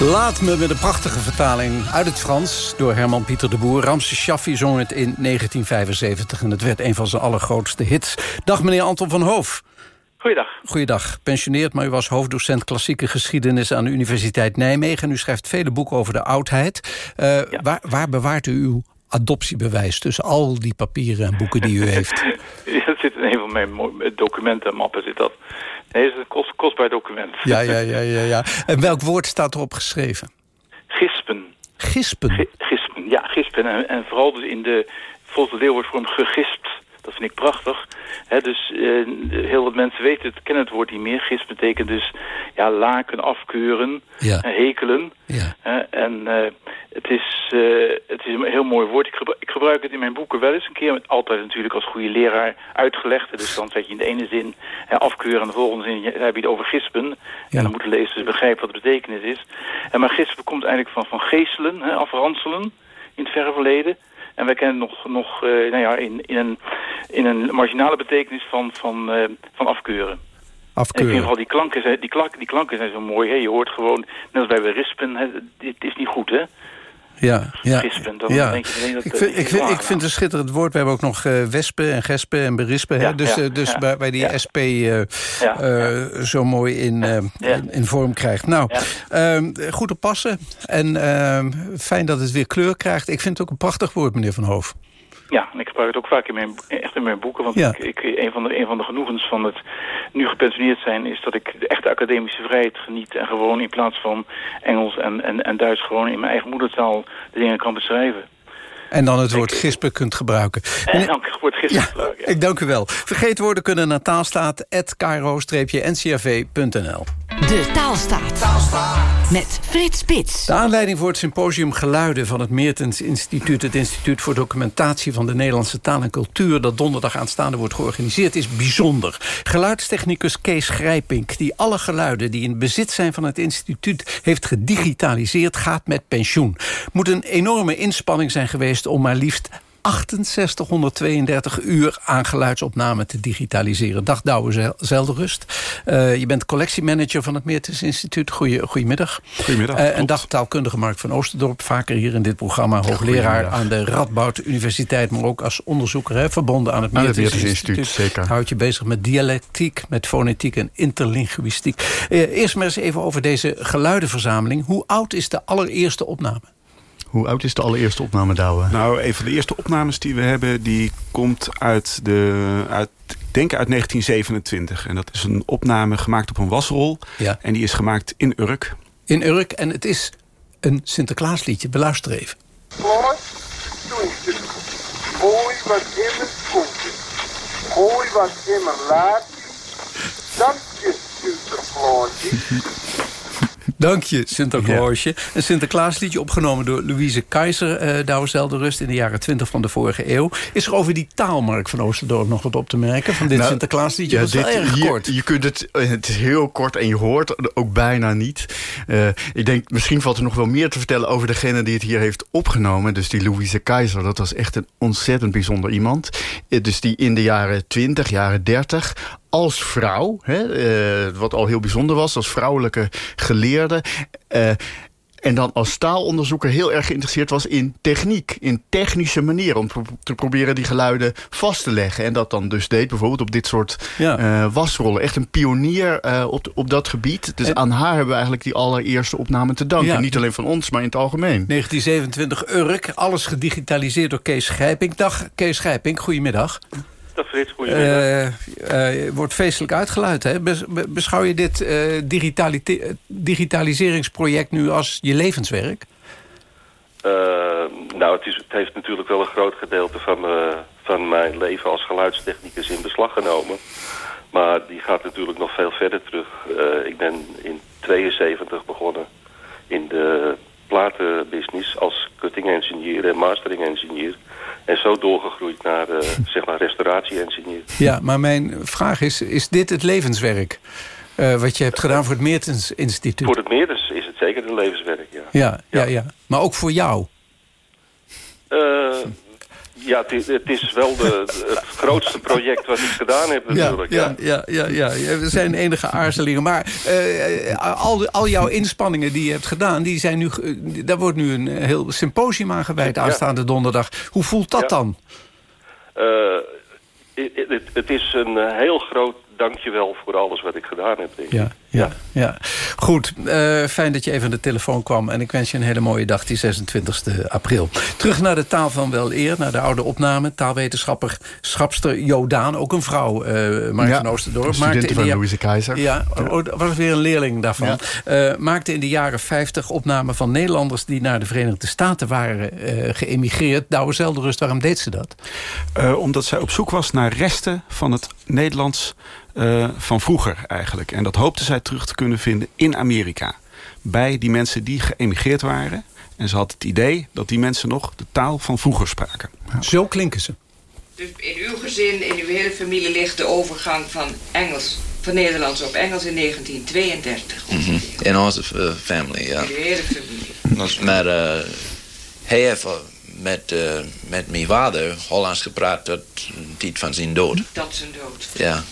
Laat me met een prachtige vertaling uit het Frans... door Herman Pieter de Boer. Ramses Shaffi zong het in 1975 en het werd een van zijn allergrootste hits. Dag meneer Anton van Hoof. Goeiedag. Goeiedag. Pensioneerd, maar u was hoofddocent klassieke geschiedenis... aan de Universiteit Nijmegen. U schrijft vele boeken over de oudheid. Eh, waar, waar bewaart u uw adoptiebewijs tussen al die papieren en boeken die u heeft? [laughs] Ja, dat zit in een van mijn mo- documentenmappen. Zit dat. Nee, het is een kost, kostbaar document. Ja, ja, ja, ja, ja. En welk woord staat erop geschreven? Gispen. Gispen? Gi- gispen, ja, gispen. En, en vooral dus in de Volks de hem gegispt. Dat vind ik prachtig. Dus eh, heel wat mensen weten het, kennen het woord niet meer. Gisp betekent dus ja, laken afkeuren Ja. en hekelen. Ja. En eh, het is, uh, het is een heel mooi woord. Ik, gebruik, ik gebruik het in mijn boeken wel eens een keer. Altijd natuurlijk als goede leraar uitgelegd. Dus dan zeg je in de ene zin afkeuren en de volgende zin heb je het over gispen. Ja. En dan moeten lezers begrijpen wat de betekenis is. En maar gispen komt eigenlijk van, van geestelen, afranselen in het verre verleden. En wij kennen het nog, nog uh, nou ja, in, in, een, in een marginale betekenis van, van, uh, van afkeuren. Afkeuren. In ieder geval, die klanken zijn, die klank, die klanken zijn zo mooi. Hè? Je hoort gewoon, net als bij de rispen, hè? dit is niet goed, hè? Ja, ja. Gispen, dan ja. denk je meteen dat ik vind, ik, vind, ik vind het een schitterend woord. We hebben ook nog uh, wespen en gespen en berispen. Ja, hè? Dus, ja, uh, dus bij, bij die. SP uh, zo mooi in, in, in, vorm krijgt. Nou, ehm, goed oppassen. En ehm, fijn dat het weer kleur krijgt. Ik vind het ook een prachtig woord, meneer Van Hoof. Ja, en ik gebruik het ook vaak in mijn, echt in mijn boeken. Want Ja. ik, ik, een, van de, een van de genoegens van het nu gepensioneerd zijn... is dat ik de echte academische vrijheid geniet... en gewoon in plaats van Engels en, en, en Duits... gewoon in mijn eigen moedertaal de dingen kan beschrijven. En dan het woord gispen kunt gebruiken. En dan wordt gisteren gebruikt. Ik dank u wel. Vergeet woorden kunnen naar taalstaat.kro-ncrv.nl De Taalstaat. Met Frits Spits. De aanleiding voor het symposium Geluiden van het Meertens Instituut... het Instituut voor Documentatie van de Nederlandse Taal en Cultuur... dat donderdag aanstaande wordt georganiseerd, is bijzonder. Geluidstechnicus Kees Grijpink, die alle geluiden... die in bezit zijn van het instituut heeft gedigitaliseerd... gaat met pensioen. Moet een enorme inspanning zijn geweest om maar liefst 6832 uur aan geluidsopname te digitaliseren. Dag Douwe Zelderust. Uh, je bent collectiemanager van het Meertens Instituut. Goeie, goedemiddag. Goedemiddag. Uh, en dag taalkundige Mark van Oosterdorp. Vaker hier in dit programma. Hoogleraar aan de Radboud Universiteit. Maar ook als onderzoeker hè, verbonden aan het Aan Meertens, het Meertens Instituut. Zeker. Houd je bezig met dialectiek, met fonetiek en interlinguïstiek. Uh, eerst maar eens even over deze geluidenverzameling. Hoe oud is de allereerste opname? Hoe oud is de allereerste opname, Douwe? Nou, een van de eerste opnames die we hebben... die komt uit, de, uit ik denk uit 1927. En dat is een opname gemaakt op een wasrol. Ja. En die is gemaakt in Urk. In Urk. En het is een Sinterklaasliedje. Beluister even. Stoentje. Gooi wat in mijn schoentje. Gooi wat in mijn laadje. Dank je, Sinterklaasje. [laughs] Dank je, Sinterklaasje. Een Sinterklaasliedje opgenomen door Louise Keizer, uh, Douwe Rust in de jaren 20 van de vorige eeuw. Is er over die taalmark van Oosterdorp nog wat op te merken? Van dit Nou, Sinterklaasliedje? ja, dat is wel dit- erg hier- kort. Je kunt het, eh, het is heel kort en je hoort ook bijna niet. Eh, ik denk, misschien valt er nog wel meer te vertellen over degene die het hier heeft opgenomen. Dus die Louise Keizer, dat was echt een ontzettend bijzonder iemand. Dus die in de jaren 20, jaren 30 als vrouw, hè, eh, wat al heel bijzonder was, als vrouwelijke geleerde. eh, en dan als taalonderzoeker heel erg geïnteresseerd was in techniek. In technische manieren. Om te proberen die geluiden vast te leggen. En dat dan dus deed bijvoorbeeld op dit soort eh, wasrollen. Echt een pionier op, op dat gebied. Dus En- aan haar hebben we eigenlijk die allereerste opname te danken. Ja. Niet alleen van ons, maar in het algemeen. 1927 Urk. Alles gedigitaliseerd door Kees Grijpink. Dag Kees Grijpink, goedemiddag. Frits, goedemiddag. Eh, eh, wordt feestelijk uitgeluid. Hè? Bes- be- Beschouw je dit eh, digitaliseringsproject nu als je levenswerk? Eh, nou, het, is, het heeft natuurlijk wel een groot gedeelte van, eh, van mijn leven als geluidstechnicus in beslag genomen. Maar die gaat natuurlijk nog veel verder terug. Eh, ik ben in 72 begonnen in de platenbusiness als cutting engineer en mastering engineer. En zo doorgegroeid naar, eh, [laughs] zeg maar, restauratie engineer. Ja, maar mijn vraag is, is dit het levenswerk? eh, wat je hebt gedaan voor het Meertens Instituut? Voor het meer is, het zeker een levenswerk, ja. Ja, ja, ja. Maar ook voor jou? Eh, ja, het is, het is wel de, het grootste project wat ik gedaan heb natuurlijk. ja, ja, ja, ja, ja. Er zijn enige aarzelingen. Maar eh, al, al jouw inspanningen die je hebt gedaan... Die zijn nu, ge- daar wordt nu een heel symposium aan gewijd aanstaande donderdag. Hoe voelt dat dan? Eh, het, het, het is een eh, heel groot dankjewel voor alles wat ik gedaan heb, denk ik. Ja, ja, ja. Goed, eh, fijn dat je even aan de telefoon kwam. En ik wens je een hele mooie dag, die 26 april. Terug naar de taal van wel eer, naar de oude opname. Taalwetenschapper, schapster Jodaan, ook een vrouw, eh Mark Ja, van Oosterdorp. van Louise Keizer. Ja, oh, was weer een leerling daarvan. Eh, maakte in de jaren 50 opnamen van Nederlanders... die naar de Verenigde Staten waren eh, geëmigreerd. Douwe Zelderust, waarom deed ze dat? Eh, omdat zij op zoek was naar resten van het Nederlands eh, van vroeger eigenlijk. En dat hoopte zij terug te kunnen vinden in Amerika. bij die mensen die geëmigreerd waren. En ze had het idee dat die mensen nog de taal van vroeger spraken. Zo klinken ze. Dus in uw gezin, in uw hele familie ligt de overgang van Engels, van Nederlands op Engels in 1932. Mhm. In onze eh, family, ja. In uw hele familie. Maar eh, hij heeft met, met mijn vader Hollands gepraat tot een tijd van zijn dood. Dat zijn dood. Ja.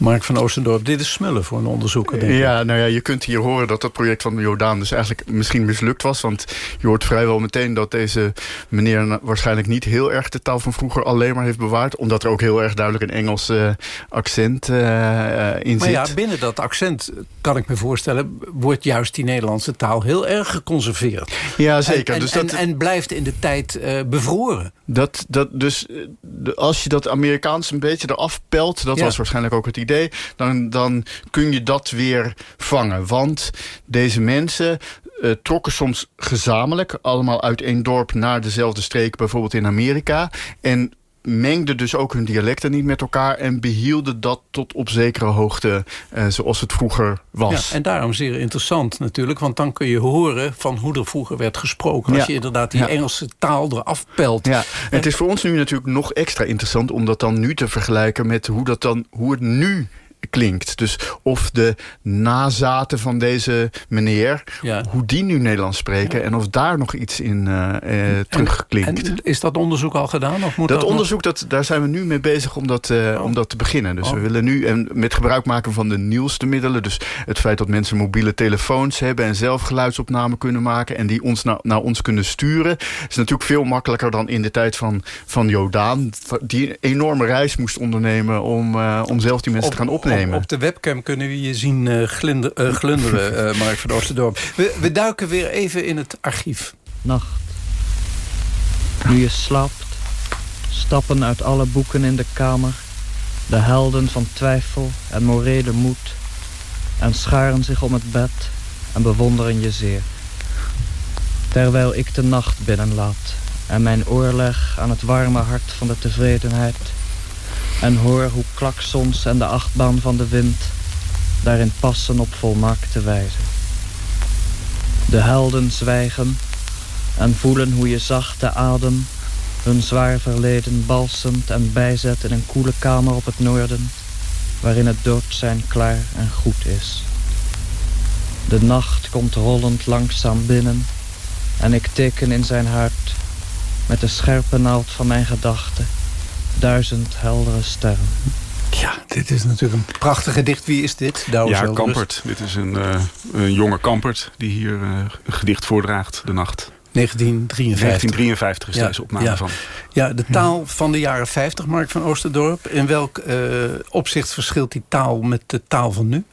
Mark van Oostendorp, dit is smullen voor een onderzoeker, denk ik. Ja, nou ja, je kunt hier horen dat dat project van de Jordaan dus eigenlijk misschien mislukt was. Want je hoort vrijwel meteen dat deze meneer waarschijnlijk niet heel erg de taal van vroeger alleen maar heeft bewaard. Omdat er ook heel erg duidelijk een Engels eh, accent eh, eh, in Maar zit. ja, binnen dat accent, kan ik me voorstellen... wordt juist die Nederlandse taal heel erg geconserveerd. Ja, zeker. En, Dus en, dat- en blijft in de tijd bevroren. Dat, dat, dus eh, de- als je dat Amerikaans een beetje eraf pelt... dat Ja. was waarschijnlijk ook het idee... Dan, dan kun je dat weer vangen. Want deze mensen eh, trokken soms gezamenlijk... allemaal uit één dorp naar dezelfde streek... bijvoorbeeld in Amerika... en mengden dus ook hun dialecten niet met elkaar... en behielden dat tot op zekere hoogte eh, zoals het vroeger was. Ja, en daarom zeer interessant natuurlijk. Want dan kun je horen van hoe er vroeger werd gesproken. Als Ja. je inderdaad die Ja. Engelse taal eraf pelt. Ja, en het is voor ons nu natuurlijk nog extra interessant... om dat dan nu te vergelijken met hoe, dat dan, hoe het nu klinkt. Dus of de nazaten van deze meneer... hoe die nu Nederlands spreken... en of daar nog iets in eh, terugklinkt. En is dat onderzoek al gedaan? Of moet dat dat nog- onderzoek, dat, daar zijn we nu mee bezig om dat, eh, om dat te beginnen. Dus Oh. we willen nu, en met gebruik maken van de nieuwste middelen... dus het feit dat mensen mobiele telefoons hebben... en zelf geluidsopnamen kunnen maken... en die ons naar, naar ons kunnen sturen... is natuurlijk veel makkelijker dan in de tijd van, van Jodaan... die een enorme reis moest ondernemen om, om zelf die mensen te gaan opnemen. Op, op de webcam kunnen we je zien eh, glinder- eh, glunderen, [laughs] eh, Mark van Oosterdorp. We, we duiken weer even in het archief. Nacht. Nu je slaapt, stappen uit alle boeken in de kamer, de helden van twijfel en morele moed, en scharen zich om het bed en bewonderen je zeer. Terwijl ik de nacht binnenlaat en mijn oor leg aan het warme hart van de tevredenheid, en hoor hoe klaksons en de achtbaan van de wind daarin passen op volmaakte wijze. De helden zwijgen en voelen hoe je zachte adem hun zwaar verleden balsemt en bijzet in een koele kamer op het noorden, waarin het doodzijn klaar en goed is. De nacht komt rollend langzaam binnen en ik teken in zijn hart met de scherpe naald van mijn gedachten duizend heldere sterren. Ja, dit is natuurlijk een prachtig gedicht. Wie is dit? Douwe ja, Zelderust? Kampert. Dit is een, eh, een jonge Kampert die hier eh, een gedicht voordraagt, De Nacht. 1953. 1953 is Ja, deze opname ja. van. Ja, de taal van de jaren 50, Mark van Oosterdorp. In welk eh, opzicht verschilt die taal met de taal van nu?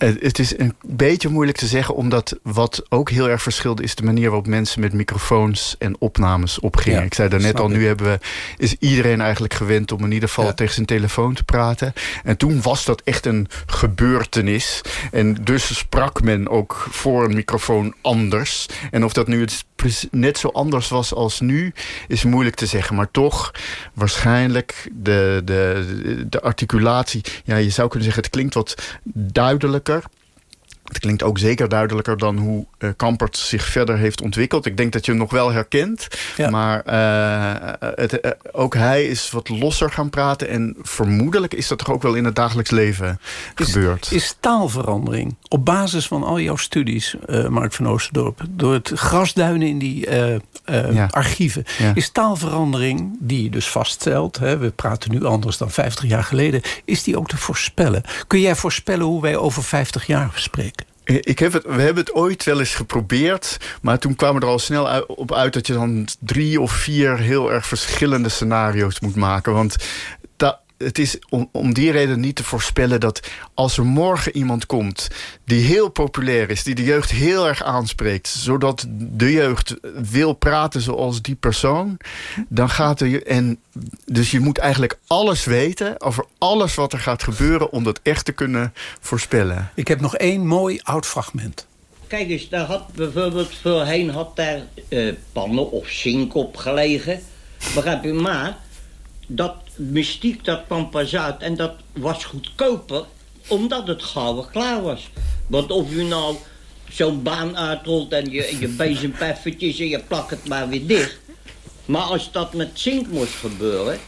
Eh, Het is een beetje moeilijk te zeggen, omdat wat ook heel erg verschilde... is de manier waarop mensen met microfoons en opnames opgingen. Ja, ik zei daarnet al, nu hebben we, is iedereen eigenlijk gewend... om in ieder geval tegen zijn telefoon te praten. En toen was dat echt een gebeurtenis. En dus sprak men ook voor een microfoon anders. En of dat nu het net zo anders was als nu, is moeilijk te zeggen. Maar toch, waarschijnlijk de, de, de articulatie... ja, je zou kunnen zeggen, het klinkt wat duidelijker. Het klinkt ook zeker duidelijker dan hoe eh, Kampert zich verder heeft ontwikkeld. Ik denk dat je hem nog wel herkent. Maar eh, het, eh, ook hij is wat losser gaan praten. En vermoedelijk is dat toch ook wel in het dagelijks leven gebeurd. Is taalverandering op basis van al jouw studies, Mark van Oosterdorp... door het grasduinen in die Ja. archieven... Ja. is taalverandering, die je dus vaststelt... Hè, we praten nu anders dan 50 jaar geleden... is die ook te voorspellen? Kun jij voorspellen hoe wij over 50 jaar spreken? Ik heb het, we hebben het ooit wel eens geprobeerd. Maar toen kwamen er al snel op uit dat je dan drie of vier heel erg verschillende scenario's moet maken. Want het is om, om die reden niet te voorspellen dat als er morgen iemand komt die heel populair is, die de jeugd heel erg aanspreekt, zodat de jeugd wil praten zoals die persoon, dan gaat de je- en dus je moet eigenlijk alles weten over alles wat er gaat gebeuren om dat echt te kunnen voorspellen. Ik heb nog één mooi oud fragment. Kijk eens, daar had bijvoorbeeld voorheen had daar eh, pannen of zink op gelegen. Begrijp je? Maar dat mystiek dat uit en dat was goedkoper omdat het gauw klaar was. Want of u nou zo'n baan uitrolt en je, je bezempeffertjes en je plakt het maar weer dicht. Maar als dat met zink moest gebeuren,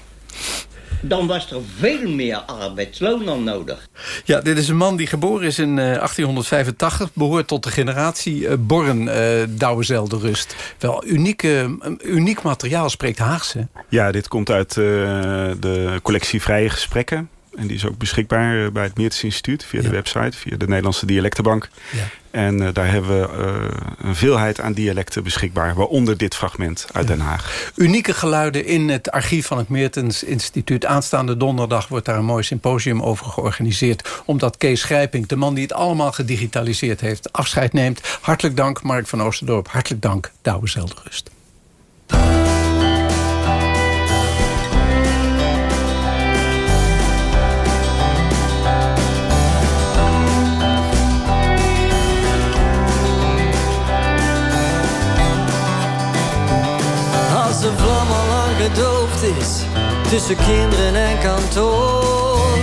dan was er veel meer arbeidsloon dan nodig. Ja, dit is een man die geboren is in 1885. Behoort tot de generatie uh, Born, uh, Douwezel de Rust. Wel, unieke, uniek materiaal spreekt Haagse. Ja, dit komt uit uh, de collectie Vrije Gesprekken. En die is ook beschikbaar bij het Meertens Instituut via de website, via de Nederlandse Dialectenbank. Ja. En uh, daar hebben we uh, een veelheid aan dialecten beschikbaar, waaronder dit fragment uit Den Haag. Unieke geluiden in het archief van het Meertens Instituut. Aanstaande donderdag wordt daar een mooi symposium over georganiseerd. Omdat Kees Grijping, de man die het allemaal gedigitaliseerd heeft, afscheid neemt. Hartelijk dank Mark van Oosterdorp. Hartelijk dank Douwe Zelderust. Tussen kinderen en kantoor.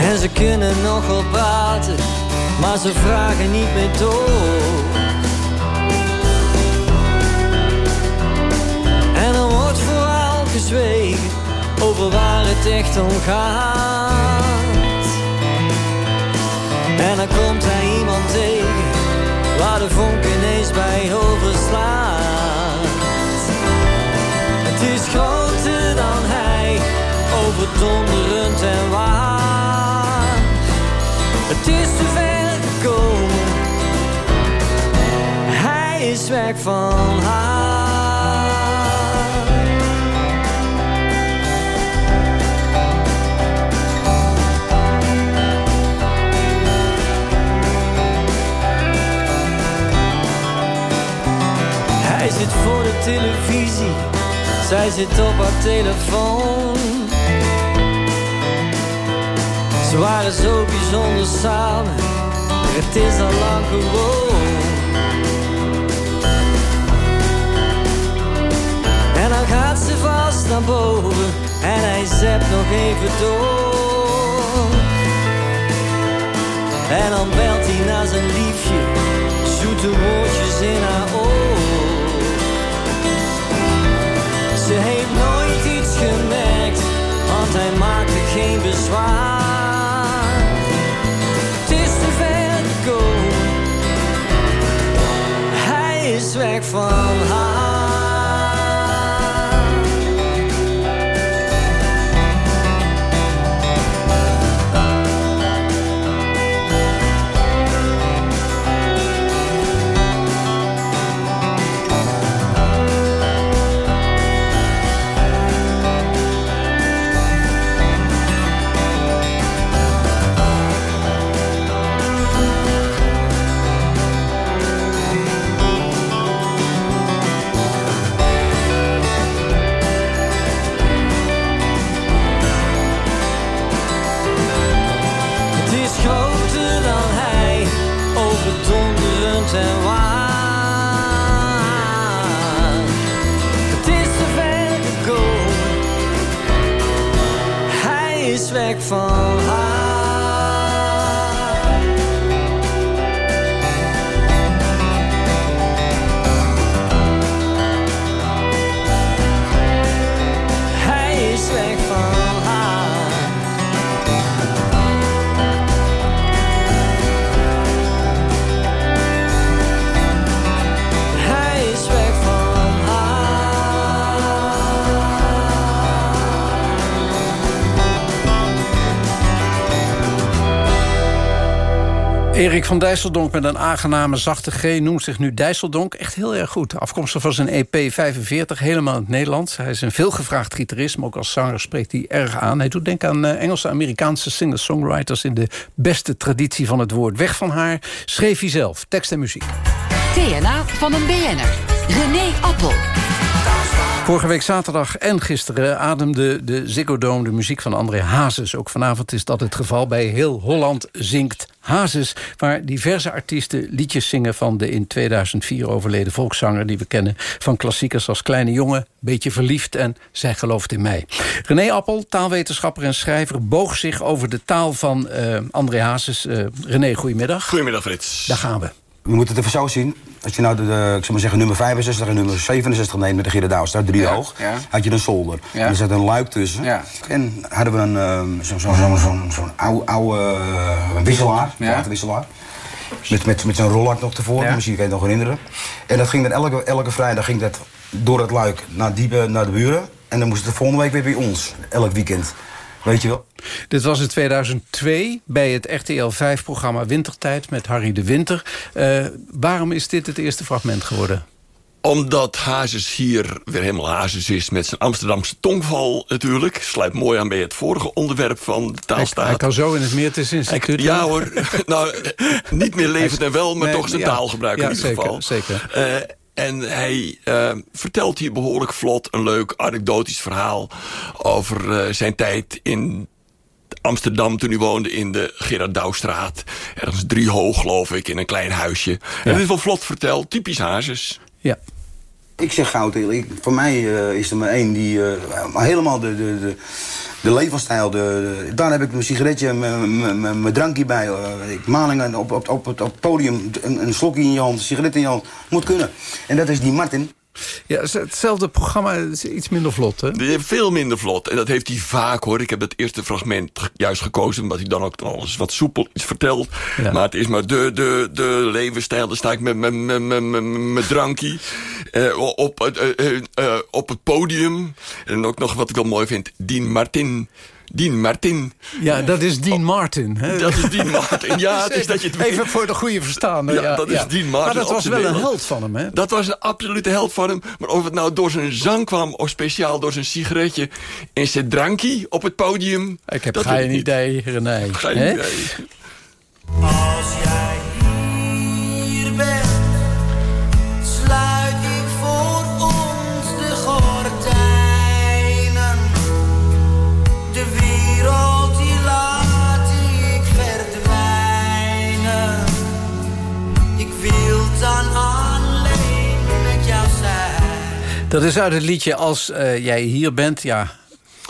En ze kunnen nog wel praten, maar ze vragen niet meer door. En er wordt vooral gezwegen over waar het echt om gaat. En dan komt hij iemand tegen waar de vonk ineens bij overslaat. Is groter dan hij, overdonderend en waar. Het is te ver gekomen, hij is weg van haar. Hij zit voor de televisie, zij zit op haar telefoon. Ze waren zo bijzonder samen, het is al lang gewoon. En dan gaat ze vast naar boven en hij zet nog even door. En dan belt hij naar zijn liefje, zoete woordjes in haar oor. Hij maakte geen bezwaar. Het is te ver gekomen, hij is weg van haar. Erik van Dijsseldonk met een aangename zachte G noemt zich nu Dijsseldonk. Echt heel erg goed. Afkomstig van zijn EP 45, helemaal in het Nederlands. Hij is een veelgevraagd gitarist, maar ook als zanger spreekt hij erg aan. Hij doet denken aan eh, Engelse Amerikaanse singer-songwriters... in de beste traditie van het woord. Weg van haar schreef hij zelf, tekst en muziek. TNA van een BN'er. René Appel. Vorige week zaterdag en gisteren ademde de Ziggo Dome de muziek van André Hazes. Ook vanavond is dat het geval bij Heel Holland zingt Hazes... waar diverse artiesten liedjes zingen van de in 2004 overleden volkszanger... die we kennen van klassiekers als Kleine Jongen, Beetje Verliefd en Zij gelooft in mij. René Appel, taalwetenschapper en schrijver... boog zich over de taal van uh, André Hazes. Uh, René, goedemiddag. Goedemiddag, Frits. Daar gaan we. We moeten het even zo zien. Als je nou de, de, ik zou maar zeggen, nummer 65 en nummer 67 neemt met de Gerard Douwstra, drie Ja, hoog, ja. had je een zolder. Ja. En er zat een luik tussen. En hadden we een ehm, zo'n zo, zo, zo, zo'n oude, oude eh, wisselaar, Ja. waterwisselaar. Met, met, met zo'n rollak nog tevoren, Ja. misschien kan je het nog herinneren. En dat ging dan elke, elke vrijdag ging dat door het luik naar, die, eh, naar de buren. En dan moest het de volgende week weer bij ons, elk weekend. Weet je wel? Dit was in 2002 bij het RTL 5-programma Wintertijd met Harry de Winter. Eh, waarom is dit het eerste fragment geworden? Omdat Hazes hier weer helemaal Hazes is met zijn Amsterdamse tongval natuurlijk. Sluit mooi aan bij het vorige onderwerp van de taalstaat. hij kan zo in het Meertens Instituut. Ja hoor, [laughs] nou, eh, niet meer levend en wel, maar Nee, toch zijn ja. taalgebruik Ja, in ieder zeker, geval. zeker. Eh, en hij eh, vertelt hier behoorlijk vlot een leuk anekdotisch verhaal... over eh, zijn tijd in Amsterdam toen hij woonde in de Gerard Douwstraat. Ergens drie hoog, geloof ik, in een klein huisje. En het is wel vlot verteld, typisch Hazes. Ja. Ik zeg goud ik- voor mij eh, is er maar één die eh, helemaal de, de, de, de levensstijl... De, daar heb ik mijn sigaretje, mijn- drankje bij. eh, ik malingen op, op, op het podium, een, een slokje in je hand, een sigaret in je hand. Moet kunnen. En dat is die Martin. Ja, het- hetzelfde programma is iets minder vlot, hè? Veel minder vlot. En dat heeft hij vaak, hoor. Ik heb het eerste fragment juist gekozen... omdat hij dan ook alles wat soepel iets vertelt. Ja. Maar het is maar de, de, de levensstijl. Dan sta ik met mijn- drankje eh, op, eh, eh, eh, op het podium. En ook nog wat ik wel mooi vind. Dien Martin. Dien Martin. Ja, dat is Dean Martin. Hè? Dat is Dean Martin. Ja, het is dat je het Even voor de goede verstaan. hè? Ja, dat is Dean Martin. Maar dat was wel een held van hem, hè? Dat was een absolute held van hem. Maar of het nou door zijn zang kwam... of speciaal door zijn sigaretje en zijn drankje op het podium... Ik heb geen idee, René. Geen idee. Als jij Dat is uit het liedje Als eh, jij hier bent. Ja,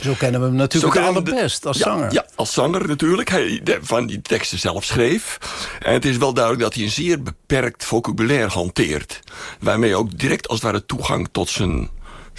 zo kennen we hem natuurlijk het allerbest als ja, zanger. Ja, als zanger natuurlijk. Hij de- van die teksten zelf schreef. En het is wel duidelijk dat hij een zeer beperkt vocabulaire hanteert. Waarmee ook direct als het ware toegang tot zijn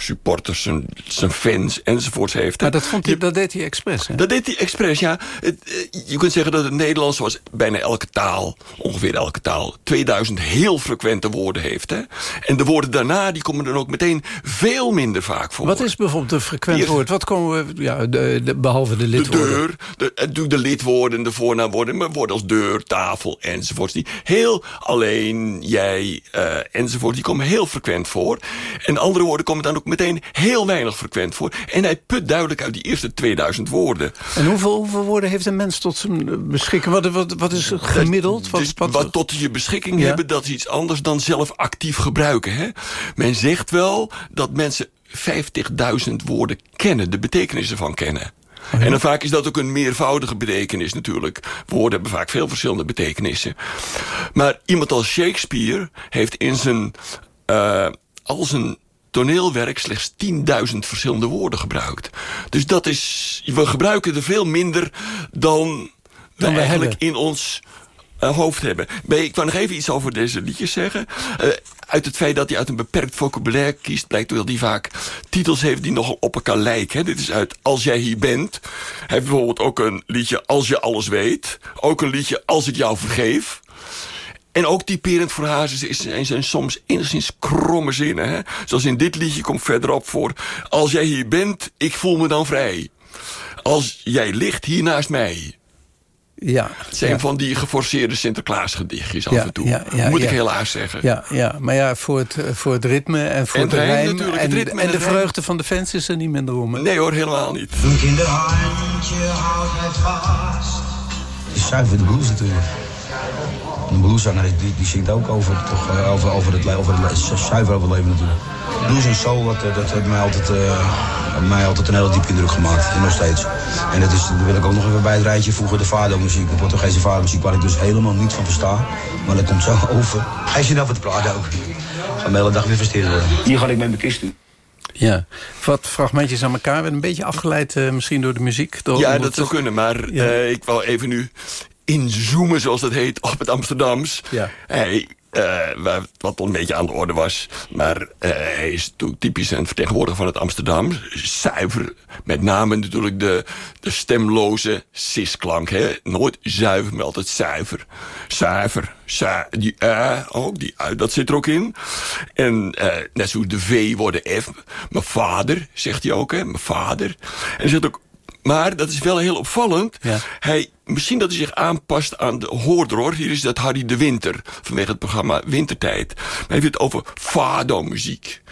supporters, zijn, zijn fans enzovoorts heeft. Maar dat, vond hij, dat deed hij expres, hè? Dat deed hij expres, ja. Het, eh, je kunt zeggen dat het Nederlands, zoals bijna elke taal... ongeveer elke taal, 2000 heel frequente woorden heeft. Hè? En de woorden daarna die komen dan ook meteen veel minder vaak voor. Wat is bijvoorbeeld een frequent Hier- woord? Wat komen we, ja, de, de- behalve de de lidwoorden? deur, de, eh, de lidwoorden, de voornaamwoorden... maar woorden als deur, tafel, enzovoorts. Die heel alleen, jij, eh, enzovoort, die komen heel frequent voor. En andere woorden komen dan ook meteen heel weinig frequent voor. En hij put duidelijk uit die eerste 2000 woorden. En hoeveel, hoeveel woorden heeft een mens tot zijn beschikking? Wat, wat, wat is gemiddeld? Wat, Dus wat, wat tot je beschikking Ja. hebben, dat is iets anders dan zelf actief gebruiken. Hè? Men zegt wel dat mensen 50.000 woorden kennen, de betekenissen van kennen. Oh En dan vaak is dat ook een meervoudige betekenis natuurlijk. Woorden hebben vaak veel verschillende betekenissen. Maar iemand als Shakespeare heeft in zijn, eh, al zijn toneelwerk slechts 10.000 verschillende woorden gebruikt. Dus dat is, we gebruiken er veel minder dan Dan we eigenlijk hebben. in ons eh, hoofd hebben. Ben- Ik wou nog even iets over deze liedjes zeggen. Eh, uit het feit dat hij uit een beperkt vocabulaire kiest... blijkt dat hij vaak titels heeft die nogal op elkaar lijken. Hè. Dit is uit Als jij hier bent. Hij heeft bijvoorbeeld ook een liedje Als je alles weet. Ook een liedje Als ik jou vergeef. En ook typerend voor Hazes is, zijn, zijn soms enigszins kromme zinnen. Hè? Zoals in dit liedje komt verderop voor... Als jij hier bent, ik voel me dan vrij. Als jij ligt hier naast mij... Ja. Het zijn ja. van die geforceerde Sinterklaasgedichtjes af Ja, en toe. ja, ja, Moet ja. ik helaas zeggen. Ja, ja, maar ja, voor het, eh, voor het ritme en voor En de het rijm en, het ritme en en de het rijm. vreugde van de fans is er niet minder om. Nee hoor, helemaal niet. Een kinderhandje houdt mij vast. is zuiver de natuurlijk. De blueszanger die, die zingt ook over, toch, eh, over, over, het, over het zuiver over het leven natuurlijk. blues en soul, dat, eh, dat heeft mij altijd, uh, mij altijd een hele diepe indruk gemaakt. En nog steeds. En dat is, daar wil ik ook nog even bij het rijtje voegen, de Fado-muziek. De Portugese Fado-muziek, waar ik dus helemaal niet van versta. Maar dat komt zo [laughs] over. Hij zit voor te praten ook. Ik ga de hele dag weer versteren worden. Hier ga ik met mijn kist doen. Ja, wat fragmentjes aan elkaar. Werd een beetje afgeleid uh, misschien door de muziek. Door, ja, dat zou kunnen, maar ja. uh, ik wou even nu inzoomen, zoals dat heet, op het Amsterdams. Ja. Hey, uh, wat al een beetje aan de orde was. Maar uh, hij is natuurlijk typisch een vertegenwoordiger van het Amsterdam. Zuiver. Met name natuurlijk de, de stemloze cis-klank. Nooit zuiver, maar altijd zuiver. Zuiver. Zu die uh, ook, die uh, dat zit er ook in. En uh, net zoals de V wordt de F. Mijn vader, zegt hij ook, hè. Mijn vader. En hij zegt ook maar dat is wel heel opvallend. Ja. Hij, misschien dat hij zich aanpast aan de hoorder. Hier is dat Harry de Winter. Vanwege het programma Wintertijd. Maar hij heeft het over fado-muziek.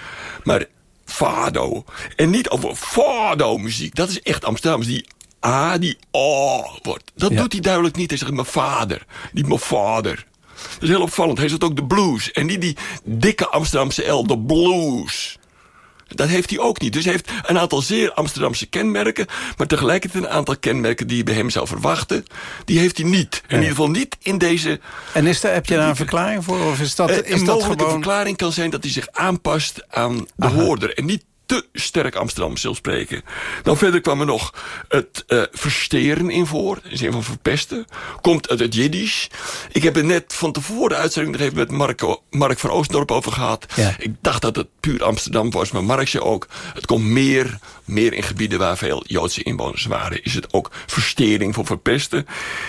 Maar fado. En niet over fado-muziek. Dat is echt Amsterdams. Die A, die O wordt. Dat Ja. doet hij duidelijk niet. Hij zegt mijn vader. Niet mijn vader. Dat is heel opvallend. Hij zegt ook de blues. En niet die dikke Amsterdamse L, de blues. Dat heeft hij ook niet. Dus hij heeft een aantal zeer Amsterdamse kenmerken... maar tegelijkertijd een aantal kenmerken die je bij hem zou verwachten... die heeft hij niet. In ieder geval niet in deze... En is daar, heb je daar een verklaring voor? Of is dat, Eh, is een dat mogelijke gewoon... verklaring kan zijn dat hij zich aanpast aan de hoorder... en niet te sterk Amsterdam zal spreken. Dan verder kwam er nog het eh, versteren in voor. In zin van verpesten. Komt uit het Jiddisch. Ik heb het net van tevoren de uitzending... even met Marco, Mark van Oostdorp over gehad. Ja. Ik dacht dat het puur Amsterdam was, maar Mark zei ook... het komt meer, meer in gebieden waar veel Joodse inwoners waren. Is het ook verstering voor verpesten.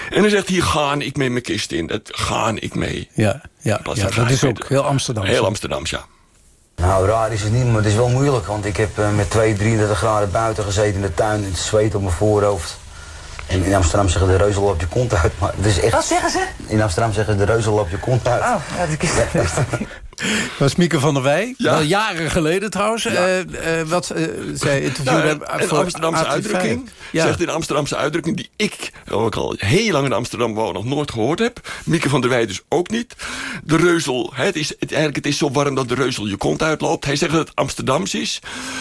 En hij zegt, hier gaan ik mee mijn kist in. Dat gaan ik mee. Ja, ja, ja dat is ook heel Amsterdam. Heel Amsterdams, ja. Nou, raar is het niet, maar het is wel moeilijk. Want ik heb eh, met 2, 33 graden buiten gezeten in de tuin. Het zweet op mijn voorhoofd. En in Amsterdam zeggen de reuzel op je kont uit. Maar het is echt... Wat zeggen ze? In Amsterdam zeggen ze de reuzel op je kont uit. Oh, ja, dat is [laughs] [laughs] was Mieke van der Wij. Ja. Wel jaren geleden trouwens. Eh, eh, wat eh, zij interviewde... Nou, voor Amsterdamse AT5. uitdrukking. Ja. Zegt een Amsterdamse uitdrukking die ik, ik al heel lang in Amsterdam woon, nog nooit gehoord heb. Mieke van der Wij dus ook niet. De reuzel, het is, het, eigenlijk het is zo warm dat de reuzel je kont uitloopt. Hij zegt dat het Amsterdams is.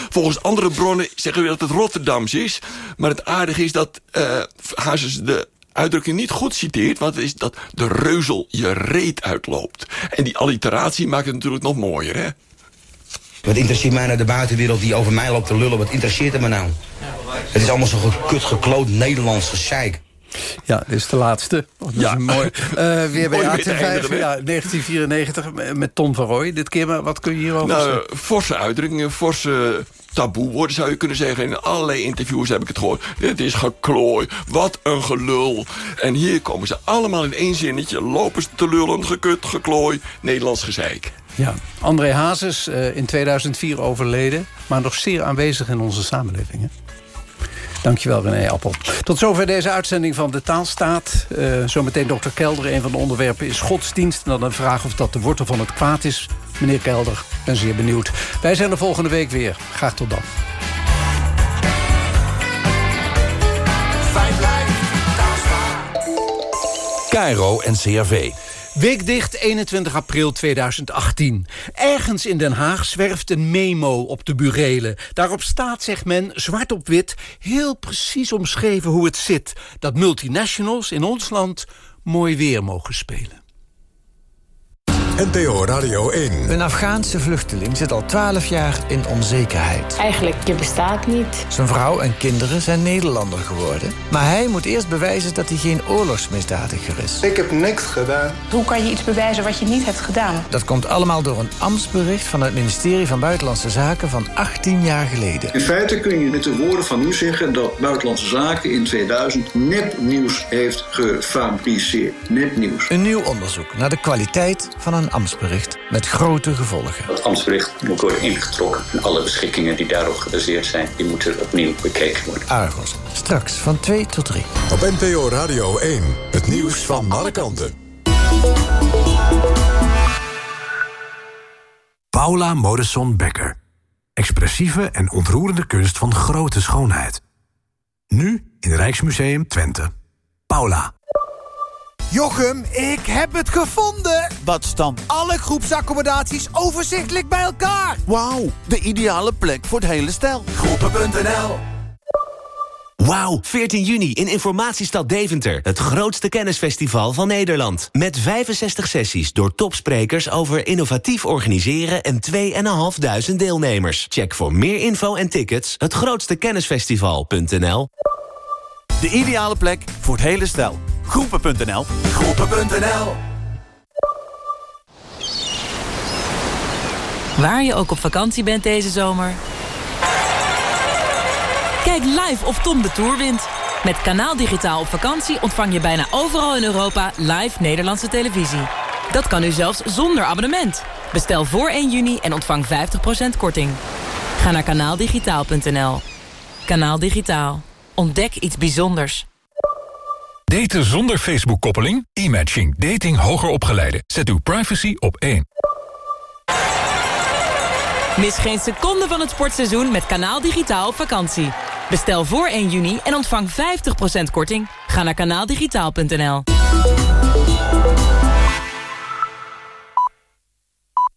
Volgens andere bronnen zeggen we dat het Rotterdams is. Maar het aardige is dat Hazes de uitdrukking niet goed citeert... want het is dat de reuzel je reet uitloopt. En die alliteratie maakt het natuurlijk nog mooier, hè? Wat interesseert mij naar de buitenwereld die over mij loopt te lullen? Wat interesseert het me nou? Het is allemaal zo gekut, gekloot Nederlands gezeik. Ja, dit is de laatste. Dat is Ja. een mooi. [laughs] Eh, weer bij Mooi mee te AT5, eindigen, hè? ja, 1994 met Tom van Rooij. Dit keer, maar wat kun je hierover Nou, zeggen? eh, forse uitdrukkingen, forse taboewoorden zou je kunnen zeggen. In allerlei interviews heb ik het gehoord. Dit is geklooi, wat een gelul. En hier komen ze allemaal in één zinnetje. Lopen ze te lullen, gekut, geklooi, Nederlands gezeik. Ja, André Hazes, eh, in 2004 overleden... maar nog zeer aanwezig in onze samenleving. Hè? Dankjewel, René Appel. Tot zover deze uitzending van De Taalstaat. Eh, zometeen dokter Kelder. Een van de onderwerpen is godsdienst. En dan een vraag of dat de wortel van het kwaad is. Meneer Kelder, ik ben zeer benieuwd. Wij zijn er volgende week weer. Graag tot dan. Cairo en CRV. Weekdicht 21 april 2018. Ergens in Den Haag zwerft een memo op de burelen. Daarop staat, zegt men, zwart op wit... heel precies omschreven hoe het zit... dat multinationals in ons land mooi weer mogen spelen. NPO Radio 1. Een Afghaanse vluchteling zit al 12 jaar in onzekerheid. Eigenlijk, je bestaat niet. Zijn vrouw en kinderen zijn Nederlander geworden. Maar hij moet eerst bewijzen dat hij geen oorlogsmisdadiger is. Ik heb niks gedaan. Hoe kan je iets bewijzen wat je niet hebt gedaan? Dat komt allemaal door een ambtsbericht van het ministerie van Buitenlandse Zaken van 18 jaar geleden. In feite kun je met de woorden van u zeggen dat Buitenlandse Zaken in 2000 nepnieuws heeft gefabriceerd. Nepnieuws. Een nieuw onderzoek naar de kwaliteit van een ambtsbericht met grote gevolgen. Het ambtsbericht moet worden ingetrokken. En alle beschikkingen die daarop gebaseerd zijn, die moeten opnieuw bekeken worden. Argos, straks van 2 tot 3. Op NPO Radio 1. Het nieuws van alle kanten. Paula Modesson Becker. Expressieve en ontroerende kunst van grote schoonheid. Nu in Rijksmuseum Twente. Paula. Jochem, ik heb het gevonden! Wat staan alle groepsaccommodaties overzichtelijk bij elkaar? Wauw, de ideale plek voor het hele stel. Groepen.nl Wauw, 14 juni in Informatiestad Deventer. Het grootste kennisfestival van Nederland. Met 65 sessies door topsprekers over innovatief organiseren... en 2.500 deelnemers. Check voor meer info en tickets hetgrootstekennisfestival.nl De ideale plek voor het hele stel. Groepen.nl Groepen.nl Waar je ook op vakantie bent deze zomer... Kijk live of Tom de Tour wint. Met Kanaal Digitaal op vakantie ontvang je bijna overal in Europa live Nederlandse televisie. Dat kan nu zelfs zonder abonnement. Bestel voor 1 juni en ontvang 50% korting. Ga naar kanaaldigitaal.nl. Kanaal Digitaal. Ontdek iets bijzonders. Daten zonder Facebook-koppeling? E-matching. Dating hoger opgeleiden. Zet uw privacy op 1. Mis geen seconde van het sportseizoen met Kanaal Digitaal op vakantie. Bestel voor 1 juni en ontvang 50% korting. Ga naar kanaaldigitaal.nl.